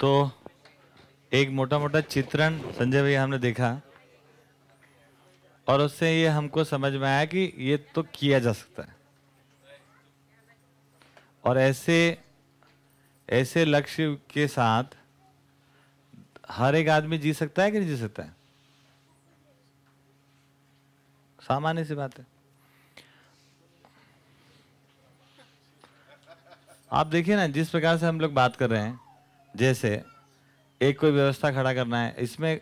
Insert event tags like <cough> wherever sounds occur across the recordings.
तो एक मोटा मोटा चित्रण संजय भैया हमने देखा। और उससे ये हमको समझ में आया कि ये तो किया जा सकता है। और ऐसे ऐसे लक्ष्य के साथ हर एक आदमी जी सकता है कि नहीं जी सकता है? सामान्य सी बात है। आप देखिए ना, जिस प्रकार से हम लोग बात कर रहे हैं जैसे, एक कोई व्यवस्था खड़ा करना है, इसमें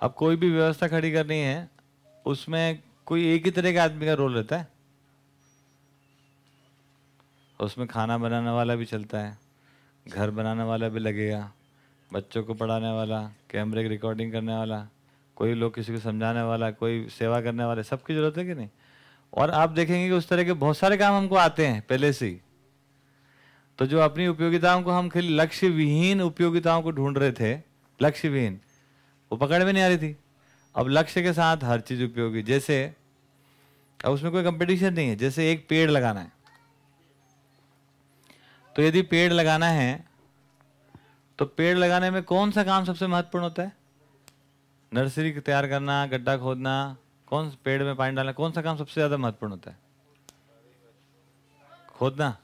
अब कोई भी व्यवस्था खड़ी करनी है, उसमें कोई एक ही तरह के आदमी का रोल रहता है? उसमें खाना बनाने वाला भी चलता है, घर बनाने वाला भी लगेगा, बच्चों को पढ़ाने वाला, कैमरे की रिकॉर्डिंग करने वाला, कोई लोग किसी को समझाने वाला, कोई सेवा करने वाले, सबकी ज़रूरत है कि नहीं? और आप देखेंगे कि उस तरह के बहुत सारे काम हमको आते हैं, पहले से ही। तो जो अपनी उपयोगिताओं को हम खाली लक्ष्य विहीन उपयोगिताओं को ढूंढ रहे थे लक्ष्य विहीन वो पकड़ में नहीं आ रही थी। अब लक्ष्य के साथ हर चीज़ उपयोगी। जैसे, अब उसमें कोई कंपटीशन नहीं है, जैसे एक पेड़ लगाना है। तो यदि पेड़ लगाना है तो पेड़ लगाने में कौन सा काम सबसे महत्वपूर्ण होता है? नर्सरी तैयार करना, गड्ढा खोदना, कौन पेड़ में पानी डालना, कौन सा काम सबसे ज़्यादा महत्वपूर्ण होता है? खोदना।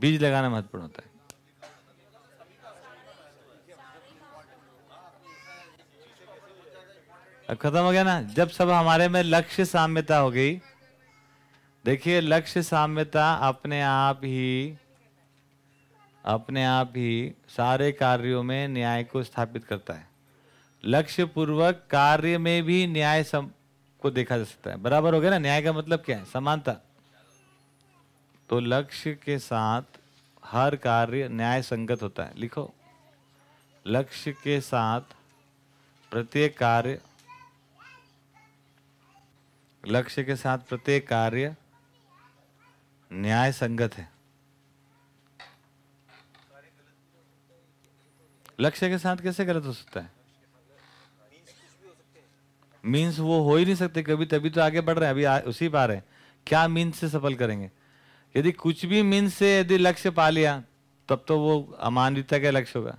बीज लगाना महत्वपूर्ण होता है। अब खत्म हो गया ना? जब सब हमारे में लक्ष्य साम्यता हो गई देखिए लक्ष्य साम्यता अपने आप ही अपने आप ही सारे कार्यों में न्याय को स्थापित करता है। लक्ष्य पूर्वक कार्य में भी न्याय सम, को देखा जा सकता है। बराबर हो गया ना? न्याय का मतलब क्या है? समानता। तो लक्ष्य के साथ हर कार्य न्याय संगत होता है। लिखो। लक्ष्य के साथ प्रत्येक कार्य लक्ष्य के साथ प्रत्येक कार्य न्याय संगत है। लक्ष्य के साथ कैसे गलत हो सकता है? मीन्स वो हो ही नहीं सकते कभी तभी तो आगे बढ़ रहे हैं अभी आ, उसी रहे हैं। क्या मीन्स से सफल करेंगे? यदि कुछ भी मीन्स से यदि लक्ष्य पा लिया, तब तो वो अमानवीयता का लक्ष्य होगा।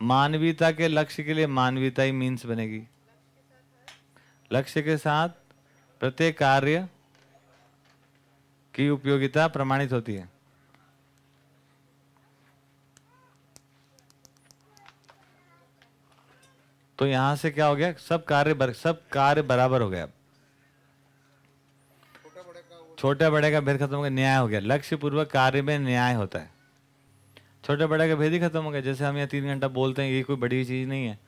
मानवीयता के लक्ष्य के लिए मानवीयता ही मीन्स बनेगी। लक्ष्य के साथ प्रत्येक कार्य की उपयोगिता प्रमाणित होती है। तो यहाँ से क्या हो गया? सब कार्य सब कार्य बराबर हो गया छोटे बड़े का भेद खत्म हो गया, न्याय हो गया। लक्ष्य पूर्वक कार्य में न्याय होता है। छोटे बड़े का भेद ही खत्म हो गया। जैसे हम यहाँ तीन घंटा बोलते हैं, ये कोई बड़ी चीज़ नहीं है।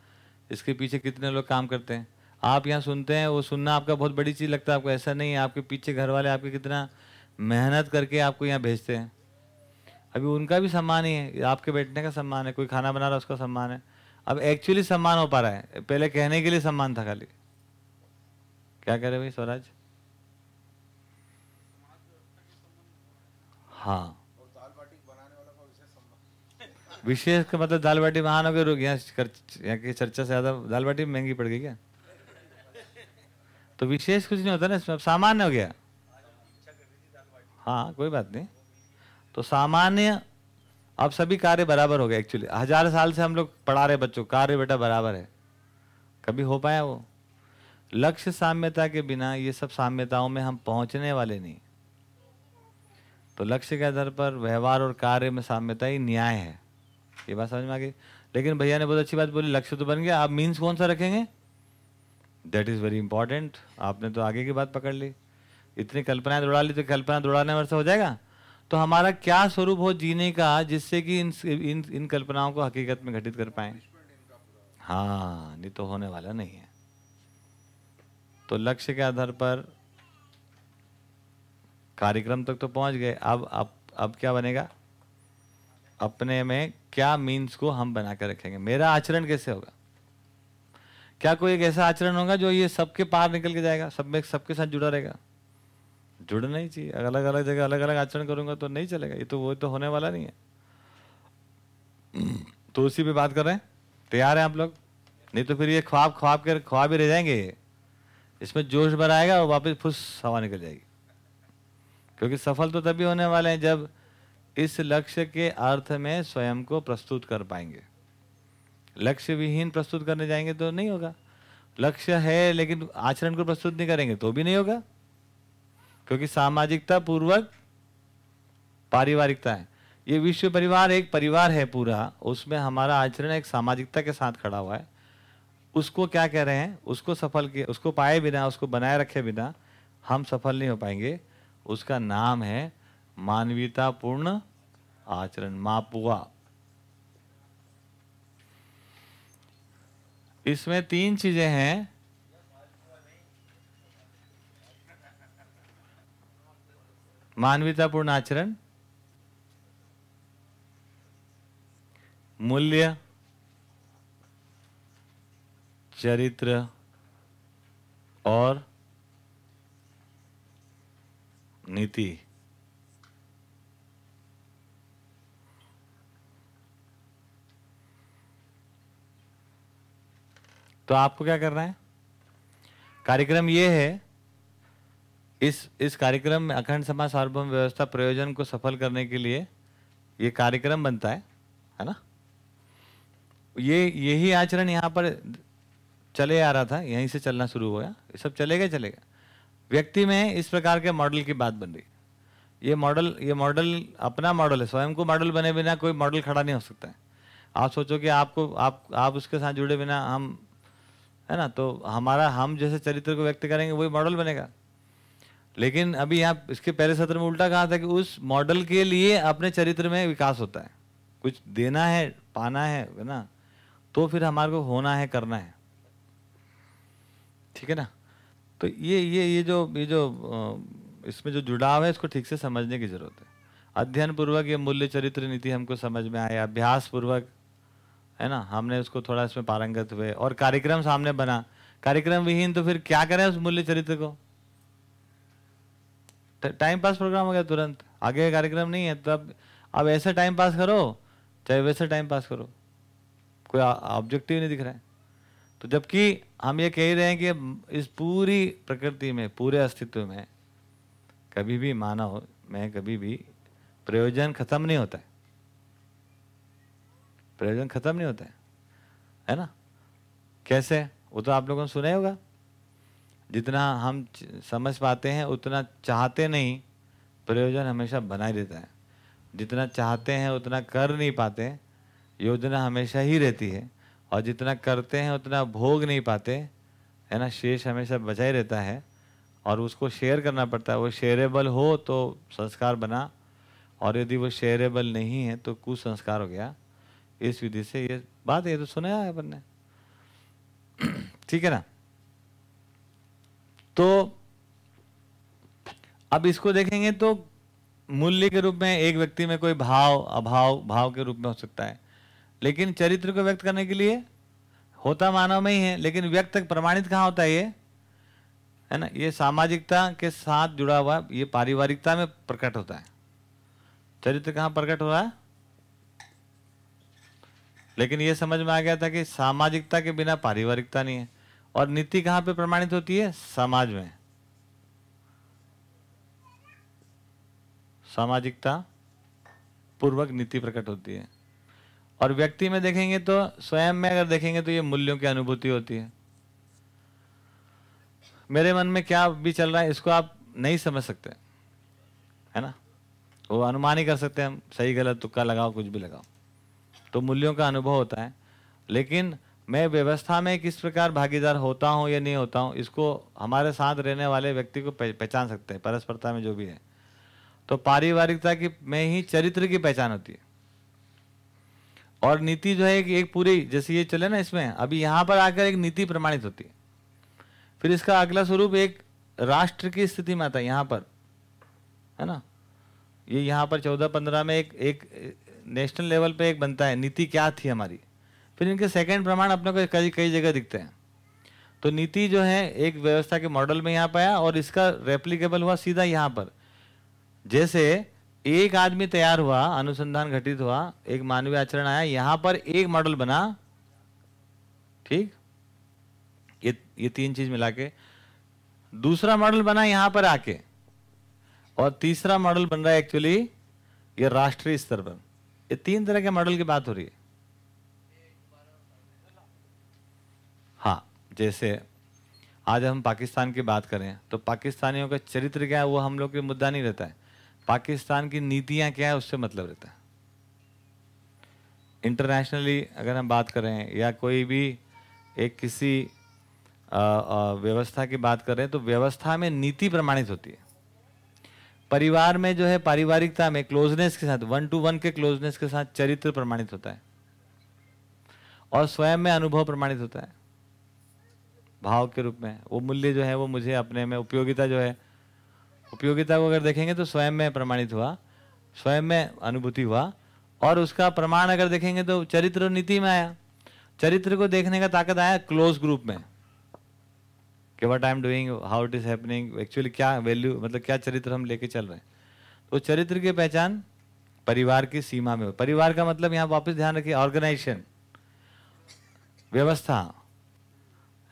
इसके पीछे कितने लोग काम करते हैं? आप यहाँ सुनते हैं, वो सुनना आपका बहुत बड़ी चीज़ लगता है। आपको ऐसा नहीं है, आपके पीछे घर वाले आपके कितना मेहनत करके आपको यहाँ भेजते हैं। अभी उनका भी सम्मान ही है। आपके बैठने का सम्मान है, कोई खाना बना रहा है, उसका सम्मान है। अब एक्चुअली सम्मान हो पा रहा है। पहले कहने के लिए सम्मान था खाली। क्या कह रहे भाई स्वराज? हाँ। विशेष का मतलब दाल बाटी महान हो यहाँ की चर्चा से ज़्यादा दाल बाटी महँगी पड़ गई क्या? तो विशेष कुछ नहीं होता ना इसमें सामान्य हो गया। हाँ कोई बात नहीं। तो सामान्य अब सभी कार्य बराबर हो गए एक्चुअली हज़ार साल से हम लोग पढ़ा रहे बच्चों कार्य बेटा बराबर है। कभी हो पाया वो? लक्ष्य साम्यता के बिना ये सब साम्यताओं में हम पहुँचने वाले नहीं। तो लक्ष्य के आधार पर व्यवहार और कार्य में साम्यता ही न्याय है। ये बात समझ में आ गई? लेकिन भैया ने बहुत अच्छी बात बोली, लक्ष्य तो बन गया, आप मीन्स कौन सा रखेंगे? दैट इज़ वेरी इंपॉर्टेंट आपने तो आगे की बात पकड़ ली। इतनी कल्पनाएँ दौड़ा ली तो कल्पना दौड़ाने वर्ष हो जाएगा? तो हमारा क्या स्वरूप हो जीने का, जिससे कि इन इन इन कल्पनाओं को हकीकत में घटित कर पाए? हाँ नहीं तो होने वाला नहीं है। तो लक्ष्य के आधार पर कार्यक्रम तक तो पहुँच गए। अब अब अब क्या बनेगा? अपने में क्या मीन्स को हम बना कर रखेंगे? मेरा आचरण कैसे होगा? क्या कोई एक ऐसा आचरण होगा जो ये सबके पार निकल के जाएगा? सब में, सबके साथ जुड़ा रहेगा? जुड़ना ही चाहिए। अलग अलग जगह, अलग अलग आचरण करूँगा तो नहीं चलेगा। ये तो वो तो होने वाला नहीं है। तो उसी पे बात कर रहे हैं? तैयार हैं आप लोग? नहीं तो फिर ये ख्वाब ख्वाब कर ख्वाब ही रह जाएँगे। इसमें जोश भर आएगा और वापस फुस हवा निकल जाएगी। क्योंकि सफल तो तभी होने वाले हैं जब इस लक्ष्य के अर्थ में स्वयं को प्रस्तुत कर पाएँगे। लक्ष्य विहीन प्रस्तुत करने जाएँगे तो नहीं होगा। लक्ष्य है, लेकिन आचरण को प्रस्तुत नहीं करेंगे तो भी नहीं होगा। क्योंकि सामाजिकता पूर्वक पारिवारिकता है। ये विश्व परिवार एक परिवार है पूरा। उसमें हमारा आचरण एक सामाजिकता के साथ खड़ा हुआ है। उसको क्या कह रहे हैं? उसको सफल किए उसको पाए बिना, उसको बनाए रखे बिना हम सफल नहीं हो पाएँगे। उसका नाम है मानवीयतापूर्ण आचरण, मापुआ। इसमें तीन चीज़ें हैं। मानवीयतापूर्ण आचरण, मूल्य, चरित्र और नीति। तो आपको क्या करना है? कार्यक्रम ये है, इस इस कार्यक्रम में अखंड समाज सार्वभौम व्यवस्था प्रयोजन को सफल करने के लिए ये कार्यक्रम बनता है है ना? ये, यही आचरण यहाँ पर चले आ रहा था, यहीं से चलना शुरू हुआ ये सब चलेगा चलेगा। व्यक्ति में इस प्रकार के मॉडल की बात बन रही ये मॉडल ये मॉडल अपना मॉडल है, स्वयं को मॉडल बने बिना कोई मॉडल खड़ा नहीं हो सकता है। आप सोचो कि आपको, आप आप उसके साथ जुड़े बिना हम, है ना तो हमारा, हम जैसे चरित्र को व्यक्त करेंगे, वही मॉडल बनेगा। लेकिन अभी यहाँ इसके पहले सत्र में उल्टा कहा था कि उस मॉडल के लिए अपने चरित्र में विकास होता है। कुछ देना है, पाना है ना तो फिर हमारे को होना है, करना है। ठीक है ना? तो ये ये ये जो ये जो इसमें जो जुड़ाव है, इसको ठीक से समझने की ज़रूरत है। अध्ययन पूर्वक ये मूल्य चरित्र नीति हमको समझ में आया अभ्यास पूर्वक है ना? हमने उसको थोड़ा इसमें पारंगत हुए और कार्यक्रम सामने बना। कार्यक्रम विहीन तो फिर क्या करें उस मूल्य चरित्र को? टाइम पास प्रोग्राम हो गया तुरंत। आगे कार्यक्रम नहीं है तो अब अब ऐसे टाइम पास करो, चाहे वैसे टाइम पास करो। कोई ऑब्जेक्टिव नहीं दिख रहा है। तो जबकि हम ये कह रहे हैं कि इस पूरी प्रकृति में, पूरे अस्तित्व में कभी भी मानव, में कभी भी प्रयोजन खत्म नहीं होता है। प्रयोजन खत्म नहीं होता है है ना? कैसे? वो तो आप लोगों ने सुना होगा। जितना हम समझ पाते हैं, उतना चाहते नहीं, प्रयोजन हमेशा बनाए देता है। जितना चाहते हैं, उतना कर नहीं पाते, योजना हमेशा ही रहती है। और जितना करते हैं, उतना भोग नहीं पाते, है ना? शेष हमेशा बचा ही रहता है और उसको शेयर करना पड़ता है। वो शेयरेबल हो तो संस्कार बना और यदि वो शेयरेबल नहीं है तो कुछ संस्कार हो गया। इस विधि से ये बात है तो सुना है अपन ने। ठीक है ना? तो अब इसको देखेंगे तो मूल्य के रूप में एक व्यक्ति में कोई भाव, अभाव, भाव के रूप में हो सकता है। लेकिन चरित्र को व्यक्त करने के लिए होता मानव में ही है, लेकिन व्यक्त प्रमाणित कहाँ होता है ये? है ना? ये सामाजिकता के साथ जुड़ा हुआ, ये पारिवारिकता में प्रकट होता है। चरित्र कहाँ प्रकट हो रहा है लेकिन ये समझ में आ गया था कि सामाजिकता के बिना पारिवारिकता नहीं है। और नीति कहाँ पे प्रमाणित होती है? समाज में। सामाजिकता पूर्वक नीति प्रकट होती है। और व्यक्ति में देखेंगे तो स्वयं में अगर देखेंगे तो ये मूल्यों की अनुभूति होती है। मेरे मन में क्या भी चल रहा है, इसको आप नहीं समझ सकते। है ना? वो अनुमान ही कर सकते हैं हम सही, गलत, तुक्का लगाओ, कुछ भी लगाओ। तो मूल्यों का अनुभव होता है। लेकिन मैं व्यवस्था में किस प्रकार भागीदार होता हूँ या नहीं होता हूँ, इसको हमारे साथ रहने वाले व्यक्ति को पहचान सकते हैं, परस्परता में जो भी है। तो पारिवारिकता की, में ही चरित्र की पहचान होती है। और नीति जो है कि एक पूरी, जैसे ये चले ना इसमें, अभी यहाँ पर आकर एक नीति प्रमाणित होती है। फिर इसका अगला स्वरूप एक राष्ट्र की स्थिति में आता है, यहाँ पर। है ना? ये यहाँ पर चौदह पंद्रह में एक एक, नेशनल लेवल पे एक बनता है, नीति क्या थी हमारी? फिर इनके सेकंड प्रमाण अपने को कई कई जगह दिखते हैं। तो नीति जो है, एक व्यवस्था के मॉडल में यहाँ पाया और इसका रेप्लीकेबल हुआ सीधा यहाँ पर। जैसे एक आदमी तैयार हुआ, अनुसंधान घटित हुआ, एक मानवीय आचरण आया, यहाँ पर एक मॉडल बना, ठीक? ये ये तीन चीज़ मिला के। दूसरा मॉडल बना यहाँ पर आके, और तीसरा मॉडल बन रहा है एक्चुअली ये राष्ट्रीय स्तर पर। ये तीन तरह के मॉडल की बात हो रही है। हाँ जैसे आज हम पाकिस्तान की बात करें तो पाकिस्तानियों का चरित्र क्या है, वो हम लोग के मुद्दा नहीं रहता है। पाकिस्तान की नीतियाँ क्या है, उससे मतलब रहता है। इंटरनेशनली अगर हम बात करें, या कोई भी एक किसी व्यवस्था की बात करें तो व्यवस्था में नीति प्रमाणित होती है। परिवार में जो है पारिवारिकता में क्लोजनेस के साथ वन टू वन के क्लोजनेस के साथ चरित्र प्रमाणित होता है। और स्वयं में अनुभव प्रमाणित होता है। भाव के रूप में, वो मूल्य जो है, वो मुझे अपने में उपयोगिता जो है उपयोगिता को अगर देखेंगे तो स्वयं में प्रमाणित हुआ, स्वयं में अनुभूति हुआ, और उसका प्रमाण अगर देखेंगे तो चरित्र नीति में आया। चरित्र को देखने का ताकत आया क्लोज ग्रुप में। कि what I am doing how it is happening actually क्या वैल्यू मतलब क्या चरित्र हम लेके चल रहे हैं। तो चरित्र की पहचान परिवार की सीमा में हो परिवार का मतलब यहाँ वापस ध्यान रखिए ऑर्गेनाइजेशन व्यवस्था,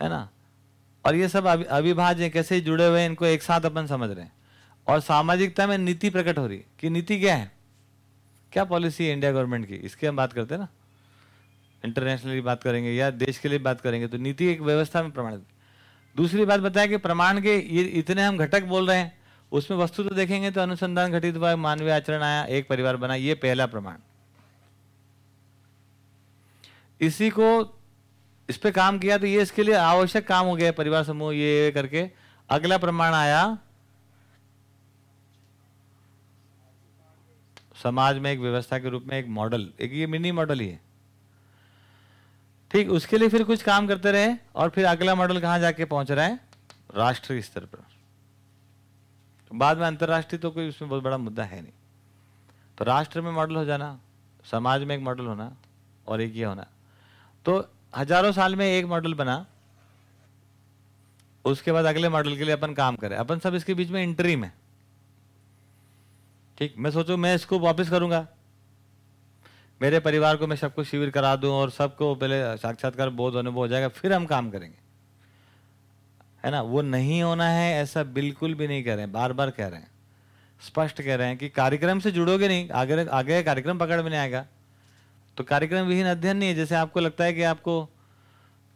है ना? और ये सब अविभाज्य कैसे जुड़े हुए हैं, इनको एक साथ अपन समझ रहे हैं। और सामाजिकता में नीति प्रकट हो रही कि नीति क्या है? क्या पॉलिसी है इंडिया गवर्नमेंट की? इसकी हम बात करते हैं ना। इंटरनेशनली बात करेंगे या देश के लिए बात करेंगे तो नीति एक व्यवस्था में प्रमाणित दूसरी बात बताया कि प्रमाण के ये इतने हम घटक बोल रहे हैं, उसमें वस्तु तो देखेंगे तो अनुसंधान घटित हुआ, मानवीय आचरण आया, एक परिवार बना, ये पहला प्रमाण। इसी को इस पर काम किया तो ये इसके लिए आवश्यक काम हो गया, परिवार समूह ये करके। अगला प्रमाण आया समाज में एक व्यवस्था के रूप में एक मॉडल, एक ये मिनी मॉडल ही है। ठीक, उसके लिए फिर कुछ काम करते रहे और फिर अगला मॉडल कहाँ जाके पहुँच रहा है? राष्ट्रीय स्तर पर। तो बाद में अंतरराष्ट्रीय तो कोई उसमें बहुत बड़ा मुद्दा है नहीं। तो राष्ट्र में मॉडल हो जाना, समाज में एक मॉडल होना और एक ये होना। तो हज़ारों साल में एक मॉडल बना, उसके बाद अगले मॉडल के लिए अपन काम करें। अपन सब इसके बीच में इंटरी में ठीक, मैं सोचू, मैं इसको वापस करूँगा। मेरे परिवार को मैं सबको शिविर करा दूँ और सबको पहले साक्षात्कार, बोध अनुभव हो जाएगा, फिर हम काम करेंगे। है ना? वो नहीं होना है, ऐसा बिल्कुल भी नहीं कह रहे हैं बार बार कह रहे हैं। स्पष्ट कह रहे हैं कि कार्यक्रम से जुड़ोगे नहीं, आगे आगे कार्यक्रम पकड़ में नहीं आएगा। तो कार्यक्रम विहीन अध्ययन नहीं है, जैसे आपको लगता है कि आपको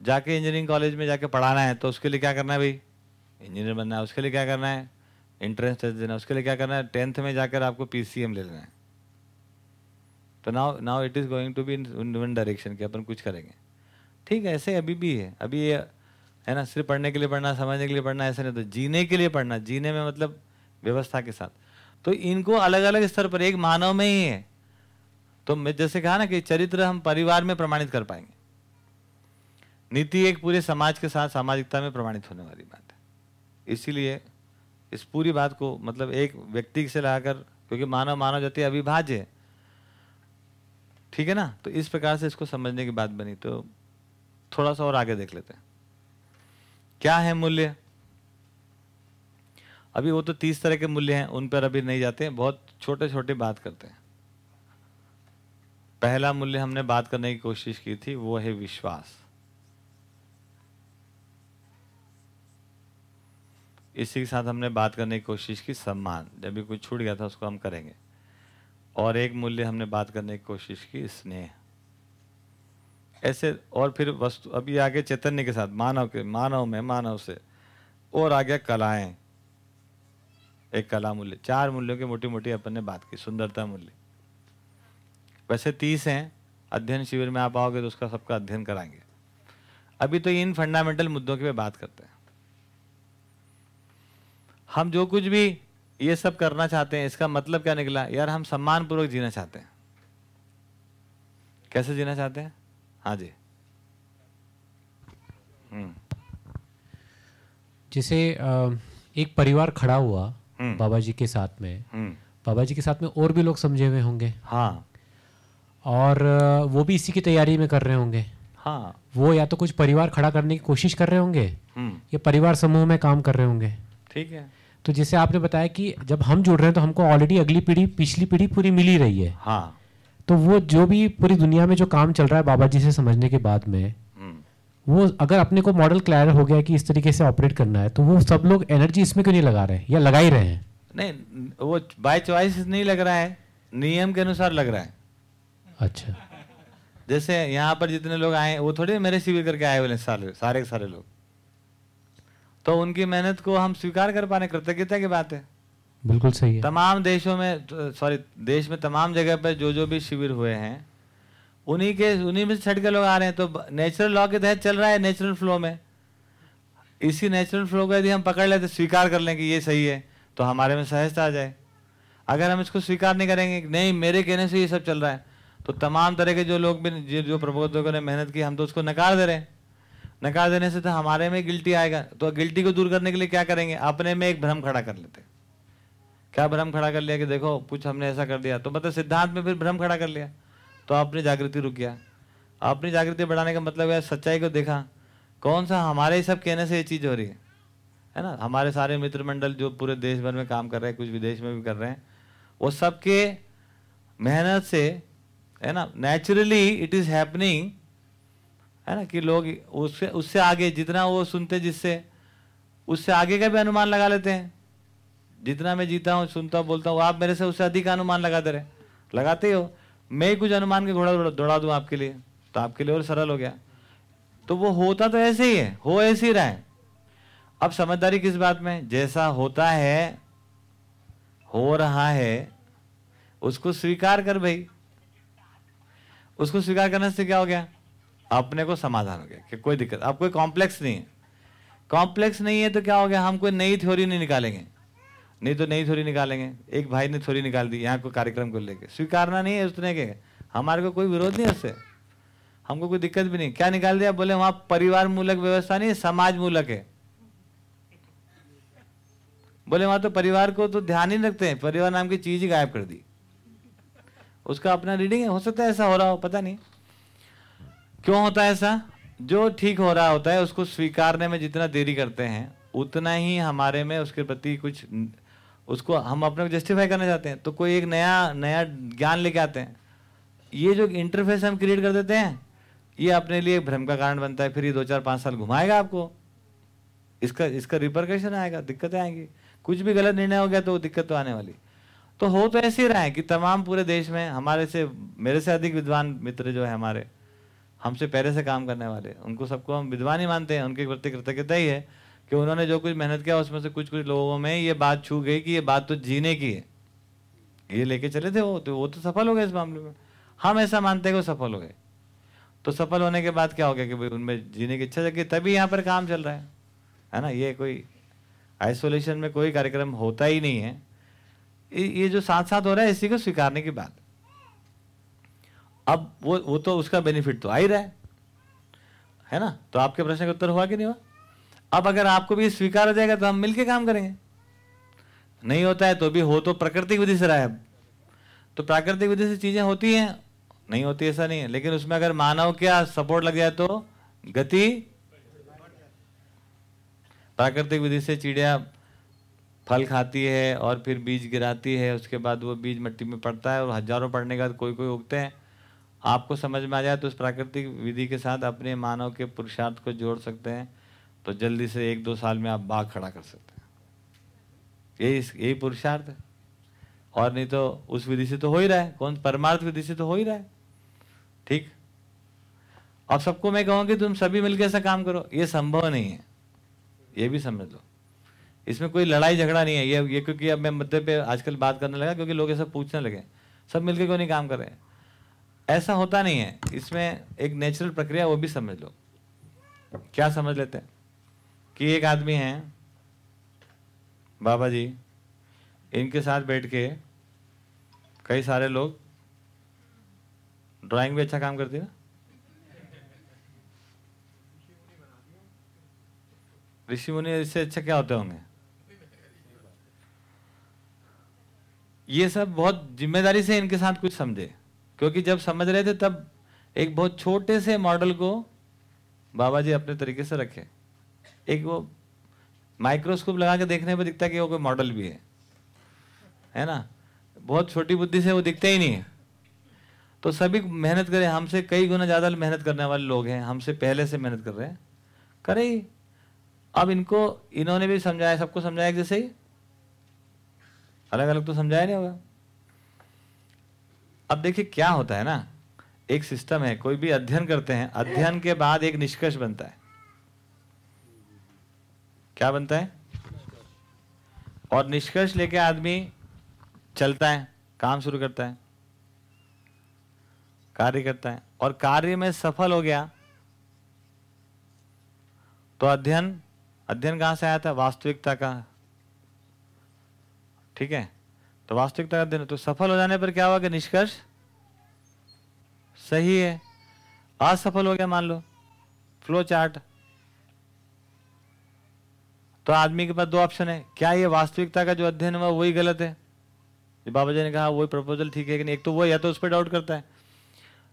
जाके इंजीनियरिंग कॉलेज में जाके पढ़ाना है तो उसके लिए क्या करना है भाई? इंजीनियर बनना है, उसके लिए क्या करना है? एंट्रेंस टेस्ट देना उसके लिए क्या करना है? टेंथ में जाकर आपको पीसीएम ले लेना है। तो now now it is going to be in one direction कि अपन कुछ करेंगे। ठीक है, ऐसे अभी भी है। अभी ये, है ना? सिर्फ़ पढ़ने के लिए पढ़ना, समझने के लिए पढ़ना, ऐसे नहीं। तो जीने के लिए पढ़ना। जीने में मतलब व्यवस्था के साथ। तो इनको अलग अलग स्तर पर, एक मानव में ही है। तो मैं, जैसे कहा ना कि चरित्र हम परिवार में प्रमाणित कर पाएँगे। नीति एक पूरे समाज के साथ सामाजिकता में प्रमाणित होने वाली बात है। इसीलिए इस पूरी बात को मतलब एक व्यक्ति से लाकर, क्योंकि मानव मानव जाति अविभाज्य है। ठीक है ना? तो इस प्रकार से इसको समझने की बात बनी। तो थोड़ा सा और आगे देख लेते हैं। क्या है मूल्य? अभी वो तो तीस तरह के मूल्य हैं, उन पर अभी नहीं जाते। बहुत छोटे छोटे बात करते हैं। पहला मूल्य हमने बात करने की कोशिश की थी, वो है विश्वास। इसी के साथ हमने बात करने की कोशिश की सम्मान। जब भी कुछ छूट गया था उसको हम करेंगे। और एक मूल्य हमने बात करने की कोशिश की, स्नेह। ऐसे और फिर वस्तु, अभी आगे चैतन्य के साथ, मानव के, मानव में, मानव से। और आगे कलाएँ। एक कला मूल्य, चार मूल्यों की मोटी मोटी अपन ने बात की, सुंदरता मूल्य। वैसे तीस हैं, अध्ययन शिविर में आप आओगे तो उसका सबका अध्ययन कराएँगे। अभी तो इन फंडामेंटल मुद्दों की बात करते हैं। हम जो कुछ भी ये सब करना चाहते हैं इसका मतलब क्या निकला? यार हम सम्मान पूर्वक जीना चाहते हैं। कैसे जीना चाहते हैं? हाँ जी। हम्म। जैसे एक परिवार खड़ा हुआ हम्म। बाबा जी के साथ में। हम्म। बाबा जी के साथ में और भी लोग समझे हुए होंगे। हाँ। और वो भी इसी की तैयारी में कर रहे होंगे। हाँ। वो या तो कुछ परिवार खड़ा करने की कोशिश कर रहे होंगे या परिवार समूह में काम कर रहे होंगे। ठीक है। तो जैसे आपने बताया कि जब हम जुड़ रहे हैं तो हमको ऑलरेडी अगली पीढ़ी पिछली पीढ़ी पूरी मिल ही रही है। हाँ। तो वो जो भी पूरी दुनिया में जो काम चल रहा है बाबा जी से समझने के बाद में हम्म। वो अगर अपने को मॉडल क्लियर हो गया कि इस तरीके से ऑपरेट करना है तो वो सब लोग एनर्जी इसमें क्यों नहीं लगा रहे या लगा ही रहे हैं? नहीं वो बाय चॉइस नहीं लग रहा है नियम के अनुसार लग रहा है। अच्छा। जैसे यहाँ पर जितने लोग आए वो थोड़े मेरे शिविर करके आए हुए सारे सारे सारे लोग। तो उनकी मेहनत को हम स्वीकार कर पाने कृतज्ञता की बात है। बिल्कुल सही है। तमाम देशों में सॉरी देश में तमाम जगह पर जो जो भी शिविर हुए हैं उन्हीं के उन्हीं में से छट के लोग आ रहे हैं। तो नेचुरल लॉ के तहत चल रहा है नेचुरल फ्लो में। इसी नेचुरल फ्लो को यदि हम पकड़ लेते स्वीकार कर लें कि ये सही है तो हमारे में सहजता आ जाए। अगर हम इसको स्वीकार नहीं करेंगे नहीं मेरे कहने से ये सब चल रहा है तो तमाम तरह के जो लोग भी जो प्रबोधकों ने मेहनत की हम तो उसको नकार दे रहे हैं। नकार देने से तो हमारे में गिल्टी आएगा। तो गिल्टी को दूर करने के लिए क्या करेंगे? अपने में एक भ्रम खड़ा कर लेते क्या भ्रम खड़ा कर लिया कि देखो, कुछ हमने ऐसा कर दिया। तो मतलब सिद्धांत में फिर भ्रम खड़ा कर लिया। तो अपनी जागृति रुक गया। अपनी जागृति बढ़ाने का मतलब है सच्चाई को देखा। कौन सा हमारे ही सब कहने से ये चीज़ हो रही है? है ना? हमारे सारे मित्र मंडल जो पूरे देश भर में काम कर रहे हैं, कुछ विदेश में भी कर रहे हैं, वो सबके मेहनत से, है ना? नेचुरली इट इज़ हैपनिंग है ना, कि लोग उससे उससे आगे जितना वो सुनते जिससे, उससे आगे का भी अनुमान लगा लेते हैं। जितना मैं जीता हूँ, सुनता हूँ, बोलता हूँ, आप मेरे से उससे अधिक अनुमान लगाते रहे। लगाते हो मैं ही कुछ अनुमान के घोड़ा दौड़ा दूँ आपके लिए तो आपके लिए और सरल हो गया। तो वो होता तो ऐसे ही है, हो ऐसे ही रहा है। अब समझदारी किस बात में? जैसा होता है, हो रहा है, उसको स्वीकार कर भाई। उसको स्वीकार करने से क्या हो गया? अपने को समाधान हो गया, कि कोई दिक्कत, अब कोई कॉम्प्लेक्स नहीं है। कॉम्प्लेक्स नहीं है तो क्या हो गया, हम कोई नई थ्योरी नहीं निकालेंगे। नहीं तो नई थ्योरी निकालेंगे, एक भाई ने थ्योरी निकाल दी, यहाँ को कार्यक्रम को लेके। स्वीकारना नहीं है उतने के, हमारे को कोई विरोध नहीं है उससे। हमको कोई दिक्कत भी नहीं। क्या निकाल दिया? बोले, वहाँ परिवार मूलक व्यवस्था नहीं समाज मूलक है। बोले, वहाँ तो परिवार को तो ध्यान ही रखते हैं। परिवार नाम की चीज़ ही गायब कर दी। उसका अपना रीडिंग है, हो सकता है ऐसा हो रहा हो, पता नहीं। क्यों होता है ऐसा? जो ठीक हो रहा होता है, उसको स्वीकारने में जितना देरी करते हैं, उतना ही हमारे में उसके प्रति कुछ उसको हम अपने को जस्टिफाई करना चाहते हैं। तो कोई एक नया नया ज्ञान लेके आते हैं। ये जो इंटरफेस हम क्रिएट कर देते हैं, ये अपने लिए भ्रम का कारण बनता है। फिर ये दो चार पाँच साल घुमाएगा आपको। इसका इसका रिपरकशन आएगा, दिक्कतें आएँगी। कुछ भी गलत निर्णय हो गया तो दिक्कत तो आने वाली। तो हो तो ऐसे ही रहा है कि तमाम पूरे देश में हमारे से, मेरे से अधिक विद्वान मित्र जो है हमारे हमसे पहले से काम करने वाले। उनको सबको हम विद्वान ही मानते हैं, उनके प्रति कृतज्ञता ही है कि उन्होंने जो कुछ मेहनत किया, उसमें से कुछ कुछ लोगों में ये बात छू गई कि ये बात तो जीने की है। ये लेके चले थे वो तो वो तो सफल हो गए इस मामले में। हम ऐसा मानते हैं कि वो सफल हो गए। तो सफल होने के बाद क्या हो गया कि भाई उनमें जीने की इच्छा जगी, तभी यहाँ पर काम चल रहा है। है ना? ये कोई आइसोलेशन में कोई कार्यक्रम होता ही नहीं है। ये जो साथ साथ हो रहा है, इसी को स्वीकारने की बात। अब वो वो तो उसका बेनिफिट तो आ ही रहा है। है ना? तो आपके प्रश्न का उत्तर हुआ कि नहीं हुआ? अब अगर आपको भी स्वीकार हो जाएगा तो हम मिलके काम करेंगे। नहीं होता है तो भी हो तो प्राकृतिक विधि से रहा है तो प्राकृतिक विधि से चीज़ें होती हैं। नहीं होती, ऐसा नहीं है। लेकिन उसमें अगर मानव क्या सपोर्ट लग जाए तो गति? प्राकृतिक विधि से चिड़िया फल खाती है और फिर बीज गिराती है। उसके बाद वो बीज मिट्टी में पड़ता है और हज़ारों पड़ने के बाद कोई कोई उगते हैं। आपको समझ में आ जाए तो उस प्राकृतिक विधि के साथ अपने मानव के पुरुषार्थ को जोड़ सकते हैं तो जल्दी से एक दो साल में आप बाघ खड़ा कर सकते हैं। यही यही पुरुषार्थ है। और नहीं तो उस विधि से तो हो ही रहा है। कौन? परमार्थ विधि से तो हो ही रहा है। ठीक? अब सबको मैं कहूँ कि तुम सभी मिलकर ऐसा काम करो। ये संभव नहीं है। ये भी समझ लो। इसमें कोई लड़ाई झगड़ा नहीं है। ये ये क्योंकि अब मैं मुद्दे पे आजकल बात करने लगा, क्योंकि लोग ऐसा पूछने लगे। सब मिलकर क्यों नहीं काम कर रहे ऐसा होता नहीं है। इसमें एक नेचुरल प्रक्रिया, वो भी समझ लो। क्या समझ लेते हैं? कि एक आदमी है, बाबा जी, इनके साथ बैठ के कई सारे लोग ड्राइंग भी अच्छा काम करते है ऋषि मुनि इससे अच्छा क्या होते होंगे? ये सब बहुत ज़िम्मेदारी से इनके साथ कुछ समझे। क्योंकि जब समझ रहे थे, तब एक बहुत छोटे से मॉडल को बाबा जी अपने तरीके से रखे। एक वो माइक्रोस्कोप लगा के देखने पर दिखता कि वो कोई मॉडल भी है। है ना? बहुत छोटी बुद्धि से वो दिखते ही नहीं है। तो सभी मेहनत करें, हमसे कई गुना ज़्यादा मेहनत करने वाले लोग हैं, हमसे पहले से मेहनत कर रहे हैं। करे ही। अब इनको, इन्होंने भी समझाया, सबको समझाया जैसे ही। अलग अलग तो समझाया नहीं होगा। अब देखिए क्या होता है ना? एक सिस्टम है, कोई भी अध्ययन करते हैं, अध्ययन के बाद एक निष्कर्ष बनता है। क्या बनता है? और निष्कर्ष लेके आदमी चलता है, काम शुरू करता है, कार्य करता है, और कार्य में सफल हो गया तो अध्ययन अध्ययन कहाँ से आया था? वास्तविकता का। ठीक है? तो वास्तविकता का अध्ययन तो सफल हो जाने पर क्या हुआ कि निष्कर्ष? सही है। असफल हो गया, मान लो। फ्लो चार्ट तो आदमी के पास दो ऑप्शन है। क्या ये वास्तविकता का जो अध्ययन हुआ, वही गलत है? बाबा जी ने कहा वही प्रपोजल ठीक है कि नहीं? एक तो वो या तो उस पर डाउट करता है।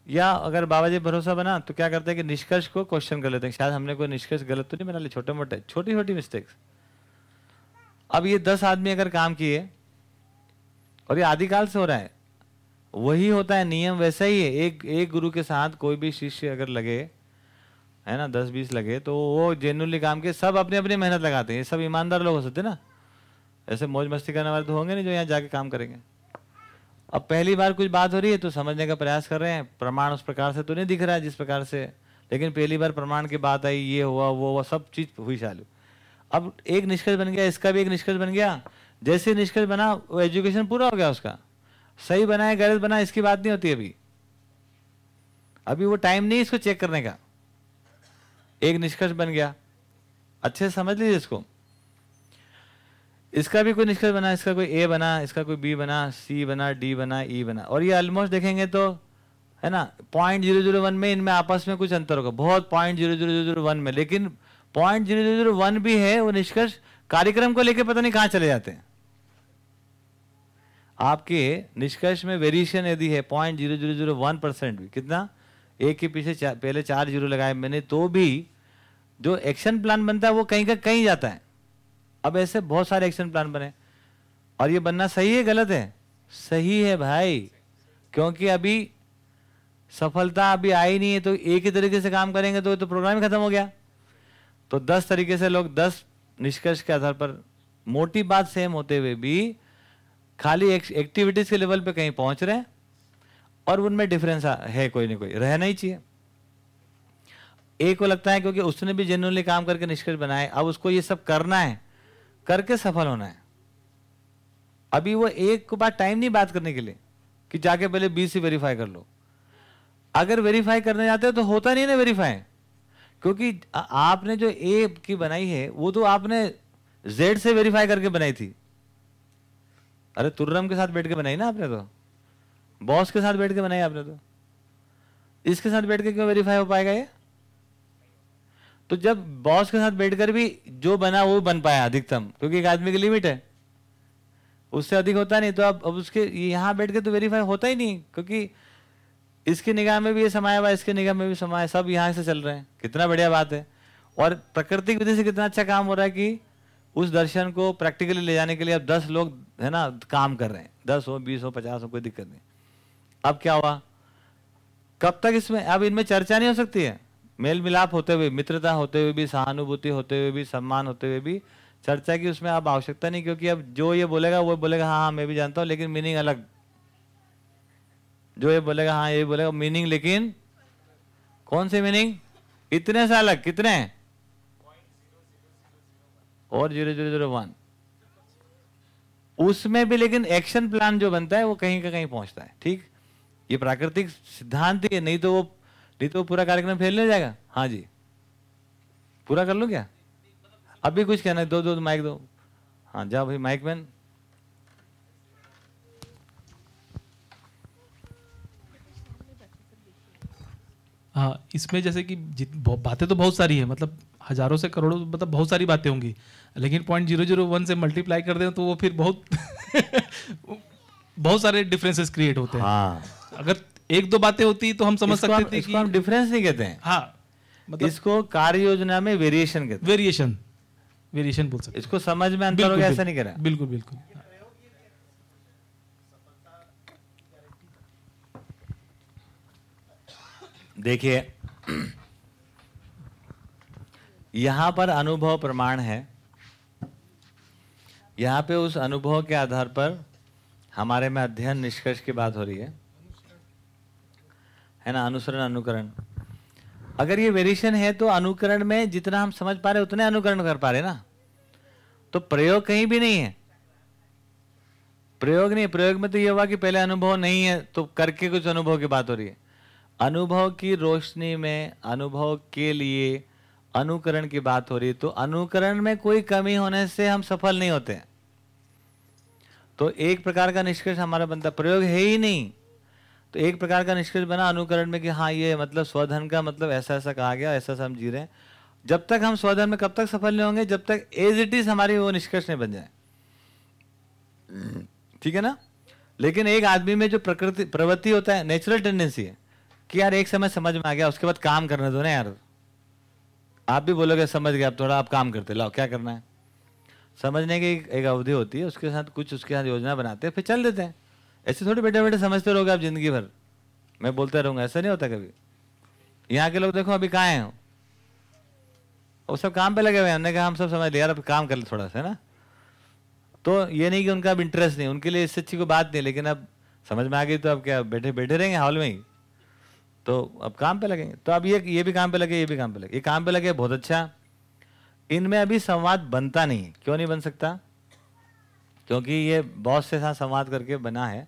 या अगर बाबा जी भरोसा बना तो क्या करते हैं कि निष्कर्ष को क्वेश्चन कर लेते हैं। शायद हमने कोई निष्कर्ष गलत तो नहीं बना लिया छोटे मोटे छोटी छोटी मिस्टेक्स अब ये दस आदमी अगर काम किए और ये आदिकाल से हो रहा है। वही होता है, नियम वैसा ही है। एक एक गुरु के साथ कोई भी शिष्य अगर लगे, है ना दस बीस लगे तो वो जेनुअली काम के सब अपनी अपनी मेहनत लगाते हैं। ये सब ईमानदार लोग हो सकते ना। ऐसे मौज मस्ती करने वाले तो होंगे नहीं जो यहाँ जाके काम करेंगे। अब पहली बार कुछ बात हो रही है तो समझने का प्रयास कर रहे हैं। प्रमाण उस प्रकार से तो नहीं दिख रहा है जिस प्रकार से, लेकिन पहली बार प्रमाण की बात आई, ये हुआ, वो हुआ सब चीज़ हुई चालू अब एक निष्कर्ष बन गया, इसका भी एक निष्कर्ष बन गया। जैसे निष्कर्ष बना, वो एजुकेशन पूरा हो गया उसका। सही बना है गलत बना इसकी बात नहीं होती अभी। अभी वो टाइम नहीं इसको चेक करने का। एक निष्कर्ष बन गया। अच्छे से समझ लीजिए इसको। इसका भी कोई निष्कर्ष बना, इसका कोई ए बना, इसका कोई बी बना सी बना डी बना ई e बना। और ये ऑलमोस्ट देखेंगे तो है ना पॉइंट ज़ीरो ज़ीरो वन में इनमें आपस में कुछ अंतर होगा। बहुत point zero zero zero one में। लेकिन पॉइंट ज़ीरो ज़ीरो वन भी है, वो निष्कर्ष कार्यक्रम को लेकर पता नहीं कहाँ चले जाते हैं। आपके निष्कर्ष में वेरिएशन यदि है point zero zero zero one percent भी कितना? एक के पीछे चा, पहले चार ज़ीरो लगाए मैंने तो भी जो एक्शन प्लान बनता है वो कहीं का कहीं जाता है। अब ऐसे बहुत सारे एक्शन प्लान बने। और ये बनना सही है गलत है? सही है भाई। क्योंकि अभी सफलता अभी आई नहीं है तो एक ही तरीके से काम करेंगे तो तो प्रोग्राम ही खत्म हो गया। तो दस तरीके से लोग दस निष्कर्ष के आधार पर मोटी बात सेम होते हुए भी खाली एक, एक्टिविटीज़ के लेवल पे कहीं पहुँच रहे हैं और उनमें डिफरेंस है कोई ना कोई रहना ही चाहिए। एक को लगता है क्योंकि उसने भी जेन्यूनली काम करके निष्कर्ष बनाए अब उसको ये सब करना है करके सफल होना है। अभी वो एक को बात टाइम नहीं बात करने के लिए कि जाके पहले बी से वेरीफाई कर लो। अगर वेरीफाई करने जाते हो तो होता नहीं ना वेरीफाई क्योंकि आपने जो ए की बनाई है वो तो आपने जेड से वेरीफाई करके बनाई थी। अरे तुर्रम के साथ बैठ के बनाई ना आपने तो? बॉस के साथ बैठ के बनाई आपने तो? इसके साथ बैठ के क्यों वेरीफाई हो पाएगा ये? तो जब बॉस के साथ बैठकर भी जो बना वो बन पाया अधिकतम, क्योंकि एक आदमी की लिमिट है। उससे अधिक होता नहीं तो अब अब उसके, यहाँ बैठ के तो वेरीफाई होता ही नहीं, क्योंकि इसकी निगाह में भी ये समाया हुआ इसके निगाह में भी समाया सब यहाँ से चल रहे हैं। कितना बढ़िया बात है। और प्राकृतिक विधि से कितना अच्छा काम हो रहा है कि उस दर्शन को प्रैक्टिकली ले जाने के लिए अब दस लोग, है ना, काम कर रहे हैं। दस हो, बीस हो, पचास हो, कोई दिक्कत नहीं। अब क्या हुआ? कब तक इसमें, अब इनमें चर्चा नहीं हो सकती है? मेल मिलाप होते हुए मित्रता होते हुए भी, सहानुभूति होते हुए भी, सम्मान होते हुए भी चर्चा की उसमें अब आवश्यकता नहीं, क्योंकि अब जो ये बोलेगा, वो बोलेगा हाँ हाँ मैं भी जानता हूँ, लेकिन मीनिंग अलग। जो ये बोलेगा हाँ ये बोलेगा, मीनिंग लेकिन, कौन सी मीनिंग? इतने से अलग, कितने? और ज़ीरो ज़ीरो ज़ीरो वन उसमें भी लेकिन एक्शन प्लान जो बनता है, वो कहीं का कहीं पहुँचता है, ठीक? ये प्राकृतिक सिद्धांत ही नहीं तो वो, नहीं तो पूरा कार्यक्रम फेल नहीं जाएगा। हाँ जी। पूरा कर लो क्या? अभी कुछ कहना है, दो दो माइक दो। हाँ जाओ भाई माइक मैन हाँ इसमें जैसे कि बातें तो बहुत सारी है मतलब हज़ारों से करोड़ों मतलब बहुत सारी बातें होंगी। लेकिन पॉइंट ज़ीरो ज़ीरो वन से मल्टीप्लाई कर दें तो वो फिर बहुत बहुत सारे डिफरेंसेस क्रिएट होते हैं। हाँ। अगर एक दो बातें होती तो हम समझ सकते थे कि हम डिफरेंस नहीं कहते हैं। हाँ मतलब इसको कार्य योजना में वेरिएशन कहते हैं। वेरिएशन वेरिएशन बोल सकते इसको समझ में अंतर हो गया ऐसा नहीं कह रहा। बिल्कुल बिल्कुल। देखिए यहाँ पर अनुभव प्रमाण है। यहाँ पे उस अनुभव के आधार पर हमारे में अध्ययन निष्कर्ष की बात हो रही है। है ना? अनुसरण, अनुकरण। अगर ये वेरिएशन है तो अनुकरण में जितना हम समझ पा रहे उतने अनुकरण कर पा रहे ना। तो प्रयोग कहीं भी नहीं है। प्रयोग नहीं, प्रयोग में तो ये हुआ कि पहले अनुभव नहीं है तो करके कुछ अनुभव की बात हो रही है। अनुभव की रोशनी में, अनुभव के लिए अनुकरण की बात हो रही तो अनुकरण में कोई कमी होने से हम सफल नहीं होते तो एक प्रकार का निष्कर्ष हमारा बनता, प्रयोग है ही नहीं। तो एक प्रकार का निष्कर्ष बना अनुकरण में कि हाँ ये मतलब स्वधन का मतलब ऐसा ऐसा कहा गया ऐसा ऐसा हम जी रहे हैं। जब तक हम स्वधन में कब तक सफल नहीं होंगे? जब तक एज इट इज़ हमारी वो निष्कर्ष नहीं बन जाए। ठीक है ना? लेकिन एक आदमी में जो प्रकृति, प्रवृत्ति होता है नेचुरल टेंडेंसी है, कि यार एक समय समझ में आ गया, उसके बाद काम करने दो ना यार। आप भी बोलोगे, समझ गए आप थोड़ा आप काम करते, लाओ, क्या करना है? समझने की एक अवधि होती है, उसके साथ कुछ उसके साथ योजना बनाते हैं, फिर चल देते हैं। ऐसे थोड़े बैठे बैठे समझते रहोगे आप ज़िंदगी भर। मैं बोलते रहूँगा, ऐसा नहीं होता कभी। यहाँ के लोग देखो, अभी कहाँ हैं? वो सब काम पे लगे हुए हैं। हमने कहा, हम सब समझ लिया, यार, अब काम कर ले थोड़ा सा ना? तो ये नहीं कि उनका अब इंटरेस्ट नहीं, उनके लिए इससे अच्छी कोई बात नहीं, लेकिन अब समझ में आ गई तो अब क्या, बैठे बैठे रहेंगे हॉल में ही। तो अब काम पे लगेंगे तो अब ये ये भी काम पे लगे, ये भी काम पे लगे। ये काम पे लगे, बहुत अच्छा। इनमें अभी संवाद बनता नहीं क्यों नहीं बन सकता? क्योंकि ये बॉस से साथ संवाद करके बना है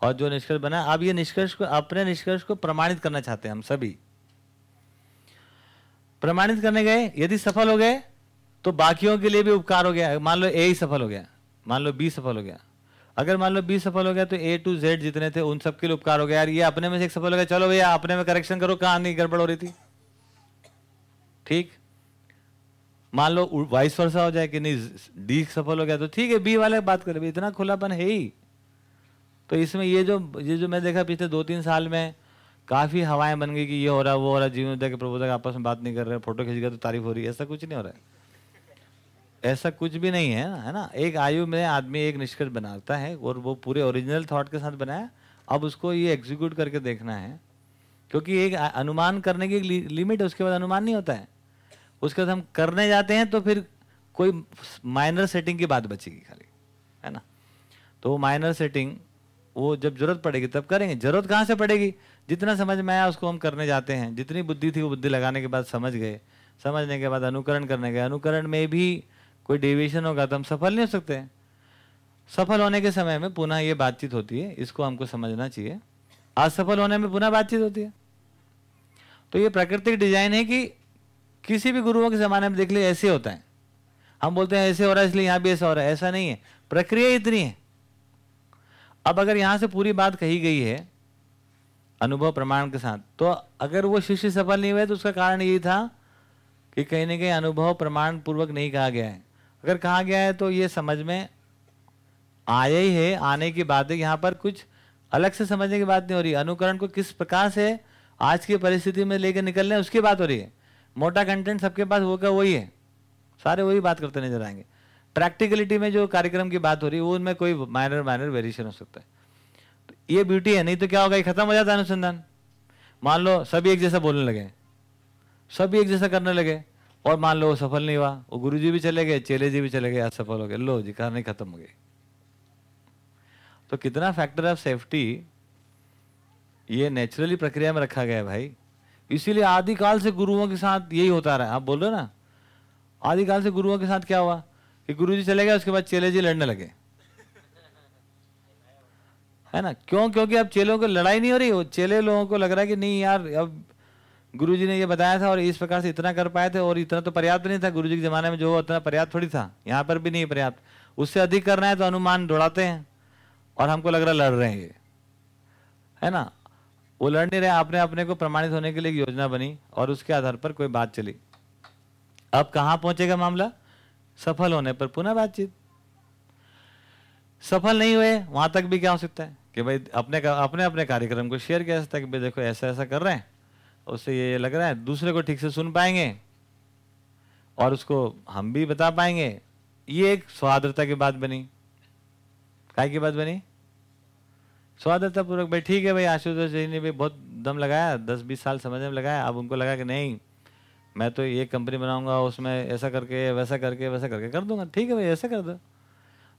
और जो निष्कर्ष बना अब ये निष्कर्ष को, अपने निष्कर्ष को प्रमाणित करना चाहते हैं हम सभी। प्रमाणित करने गए, यदि सफल हो गए तो बाकियों के लिए भी उपकार हो गया। मान लो ए ही सफल हो गया। मान लो बी सफल हो गया। अगर मान लो बी सफल हो गया तो ए टू जेड जितने थे, उन सबके लिए उपकार हो गया। यार, ये अपने में से एक सफल हो गया। चलो भैया, अपने में करेक्शन करो, कहाँ नहीं गड़बड़ हो रही थी? ठीक? मान लो वाइस वर्षा हो जाए कि नहीं डी सफल हो गया तो ठीक है बी वाले बात करें इतना खुलापन है ही। तो इसमें ये जो ये जो मैं देखा पिछले दो तीन साल में, काफ़ी हवाएँ बन गई कि ये हो रहा, वो हो रहा, जीवन के प्रबोधक आपस में बात नहीं कर रहे, फ़ोटो खींच गया तो तारीफ़ हो रही है। ऐसा कुछ नहीं हो रहा है। ऐसा कुछ भी नहीं है है ना? एक आयु में आदमी एक निष्कर्ष बनाता है और वो पूरे ओरिजिनल थॉट के साथ बनाया। अब उसको ये एग्जीक्यूट करके देखना है, क्योंकि एक अनुमान करने की लिमिट है, उसके बाद अनुमान नहीं होता है। उसके बाद हम करने जाते हैं तो फिर कोई माइनर सेटिंग की बात बचेगी खाली, है ना? तो माइनर सेटिंग वो जब ज़रूरत पड़ेगी तब करेंगे। ज़रूरत कहाँ से पड़ेगी? जितना समझ में आया उसको हम करने जाते हैं। जितनी बुद्धि थी वो बुद्धि लगाने के बाद समझ गए। समझने के बाद अनुकरण करने गए। अनुकरण में भी कोई डेविएशन होगा तो हम सफल नहीं हो सकते। सफल होने के समय में पुनः ये बातचीत होती है, इसको हमको समझना चाहिए। असफल होने में पुनः बातचीत होती है। तो ये प्राकृतिक डिज़ाइन है कि किसी भी गुरुओं के जमाने में देख लिया ऐसे होता है। हम बोलते हैं, ऐसे हो रहा है, इसलिए यहाँ भी ऐसा हो रहा है। ऐसा नहीं है। प्रक्रिया इतनी है। अब अगर यहाँ से पूरी बात कही गई है, अनुभव प्रमाण के साथ तो अगर वो शिष्य सफल नहीं हुए तो उसका कारण यही था कि कहीं ना कहीं अनुभव प्रमाण पूर्वक नहीं कहा गया है। अगर कहा गया है तो ये समझ में आया ही है, आने की बात है यहाँ पर कुछ अलग से समझने की बात नहीं हो रही। अनुकरण को किस प्रकार से आज की परिस्थिति में लेकर निकल रहे उसकी बात हो रही है। मोटा कंटेंट सबके पास होगा वही है? सारे वही बात करते नज़र आएँगे। प्रैक्टिकलिटी में जो कार्यक्रम की बात हो रही है, वो उनमें कोई माइनर माइनर वेरिएशन हो सकता है। तो ये ब्यूटी है, नहीं तो क्या होगा? ये खत्म हो जाता है अनुसंधान। मान लो, सभी एक जैसा बोलने लगे। सभी एक जैसा करने लगे। और मान लो वो सफल नहीं हुआ, वो गुरु जी भी चले गए, चेले जी भी चले गए असफल हो गए। लो जी कहानी खत्म हो गई। तो कितना फैक्टर ऑफ़ सेफ्टी ये नेचुरली प्रक्रिया में रखा गया है भाई। इसीलिए आदिकाल से गुरुओं के साथ यही होता रहा। आप बोल रहे हो ना? आदिकाल से गुरुओं के साथ क्या हुआ? कि गुरु जी चले गए, उसके बाद चेले जी लड़ने लगे। है ना? क्यों? क्योंकि अब चेलों को लड़ाई नहीं हो रही। चेले लोगों को लग रहा है कि नहीं यार, अब गुरु जी ने ये बताया था और इस प्रकार से इतना कर पाए थे और इतना तो पर्याप्त नहीं था गुरु जी के जमाने में, जो उतना पर्याप्त थोड़ी था। यहाँ पर भी नहीं पर्याप्त। उससे अधिक करना है तो अनुमान दौड़ाते हैं और हमको लग रहा लड़ रहे हैं ये। है ना? वो लड़ नहीं रहे अपने अपने को प्रमाणित होने के लिए योजना बनी और उसके आधार पर कोई बात चली। अब कहाँ पहुंचेगा मामला? सफल होने पर पुनः बातचीत। सफल नहीं हुए, वहाँ तक भी क्या हो सकता है? कि भाई अपने अपने अपने कार्यक्रम को शेयर किया जा सकता है कि भाई देखो ऐसा ऐसा कर रहे हैं। उससे ये लग रहा है दूसरे को ठीक से सुन पाएँगे और उसको हम भी बता पाएँगे। ये एक स्वादरता की बात बनी। काय की बात बनी? स्वादरता पूर्वक भाई, ठीक है भाई, आशुतोष जी ने भी बहुत दम लगाया, दस बीस साल समझने में लगाया। अब उनको लगा कि नहीं, मैं तो ये कंपनी बनाऊँगा, उसमें ऐसा करके, वैसा करके वैसा करके कर दूँगा। ठीक है भाई, ऐसा कर दो।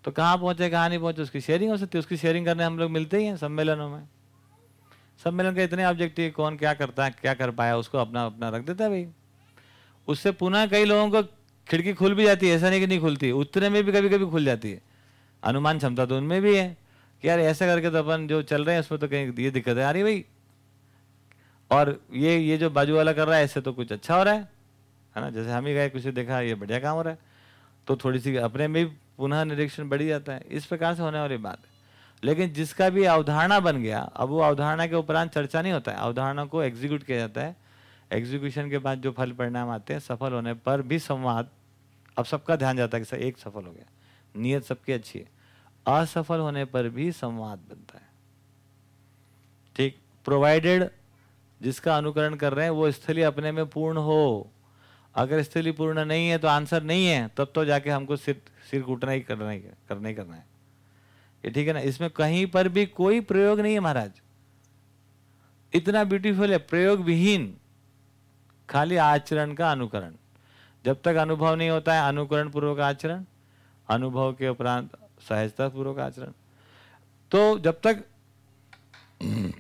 तो कहाँ पहुँचे, कहाँ नहीं पहुँचे, उसकी शेयरिंग हो सकती है। उसकी शेयरिंग करने हम लोग मिलते ही हैं सम्मेलनों में। सब मिलन का इतने ऑब्जेक्टिव कौन क्या करता है, क्या कर पाया, उसको अपना अपना रख देता है भाई। उससे पुनः कई लोगों को खिड़की खुल भी जाती है, ऐसा नहीं कि नहीं खुलती, उतने में भी कभी कभी खुल जाती है। अनुमान क्षमता तो उनमें भी है, कि यार ऐसा करके तो अपन जो चल रहे हैं, उसमें तो कहीं ये दिक्कत है रही भाई। और ये ये जो बाजू वाला कर रहा है ऐसे तो कुछ अच्छा हो रहा है है ना? जैसे हम ही गए, कुछ देखा, ये बढ़िया काम हो रहा है। तो थोड़ी सी अपने में भी पुनः निरीक्षण बढ़ी जाता है। इस प्रकार से होने वाली बात है। लेकिन जिसका भी अवधारणा बन गया, अब वो अवधारणा के उपरांत चर्चा नहीं होता है। अवधारणा को एग्जीक्यूट किया जाता है। एग्जीक्यूशन के बाद जो फल परिणाम आते हैं, सफल होने पर भी संवाद, अब सबका ध्यान जाता है कि सर, एक सफल हो गया। नीयत सबकी अच्छी है। असफल होने पर भी संवाद बनता है। ठीक? प्रोवाइडेड जिसका अनुकरण कर रहे हैं, वो स्थली अपने में पूर्ण हो। अगर स्थली पूर्ण नहीं है तो आंसर नहीं है, तब तो जाके हमको सिर सिर कूटना ही करना ही करना ही करना है। ये ठीक है ना? इसमें कहीं पर भी कोई प्रयोग नहीं है महाराज। इतना ब्यूटीफुल है प्रयोग विहीन खाली आचरण का अनुकरण। जब तक अनुभव नहीं होता है अनुकरण पूर्वक आचरण, अनुभव के उपरांत सहजता पूर्वक आचरण। तो जब तक <clears throat>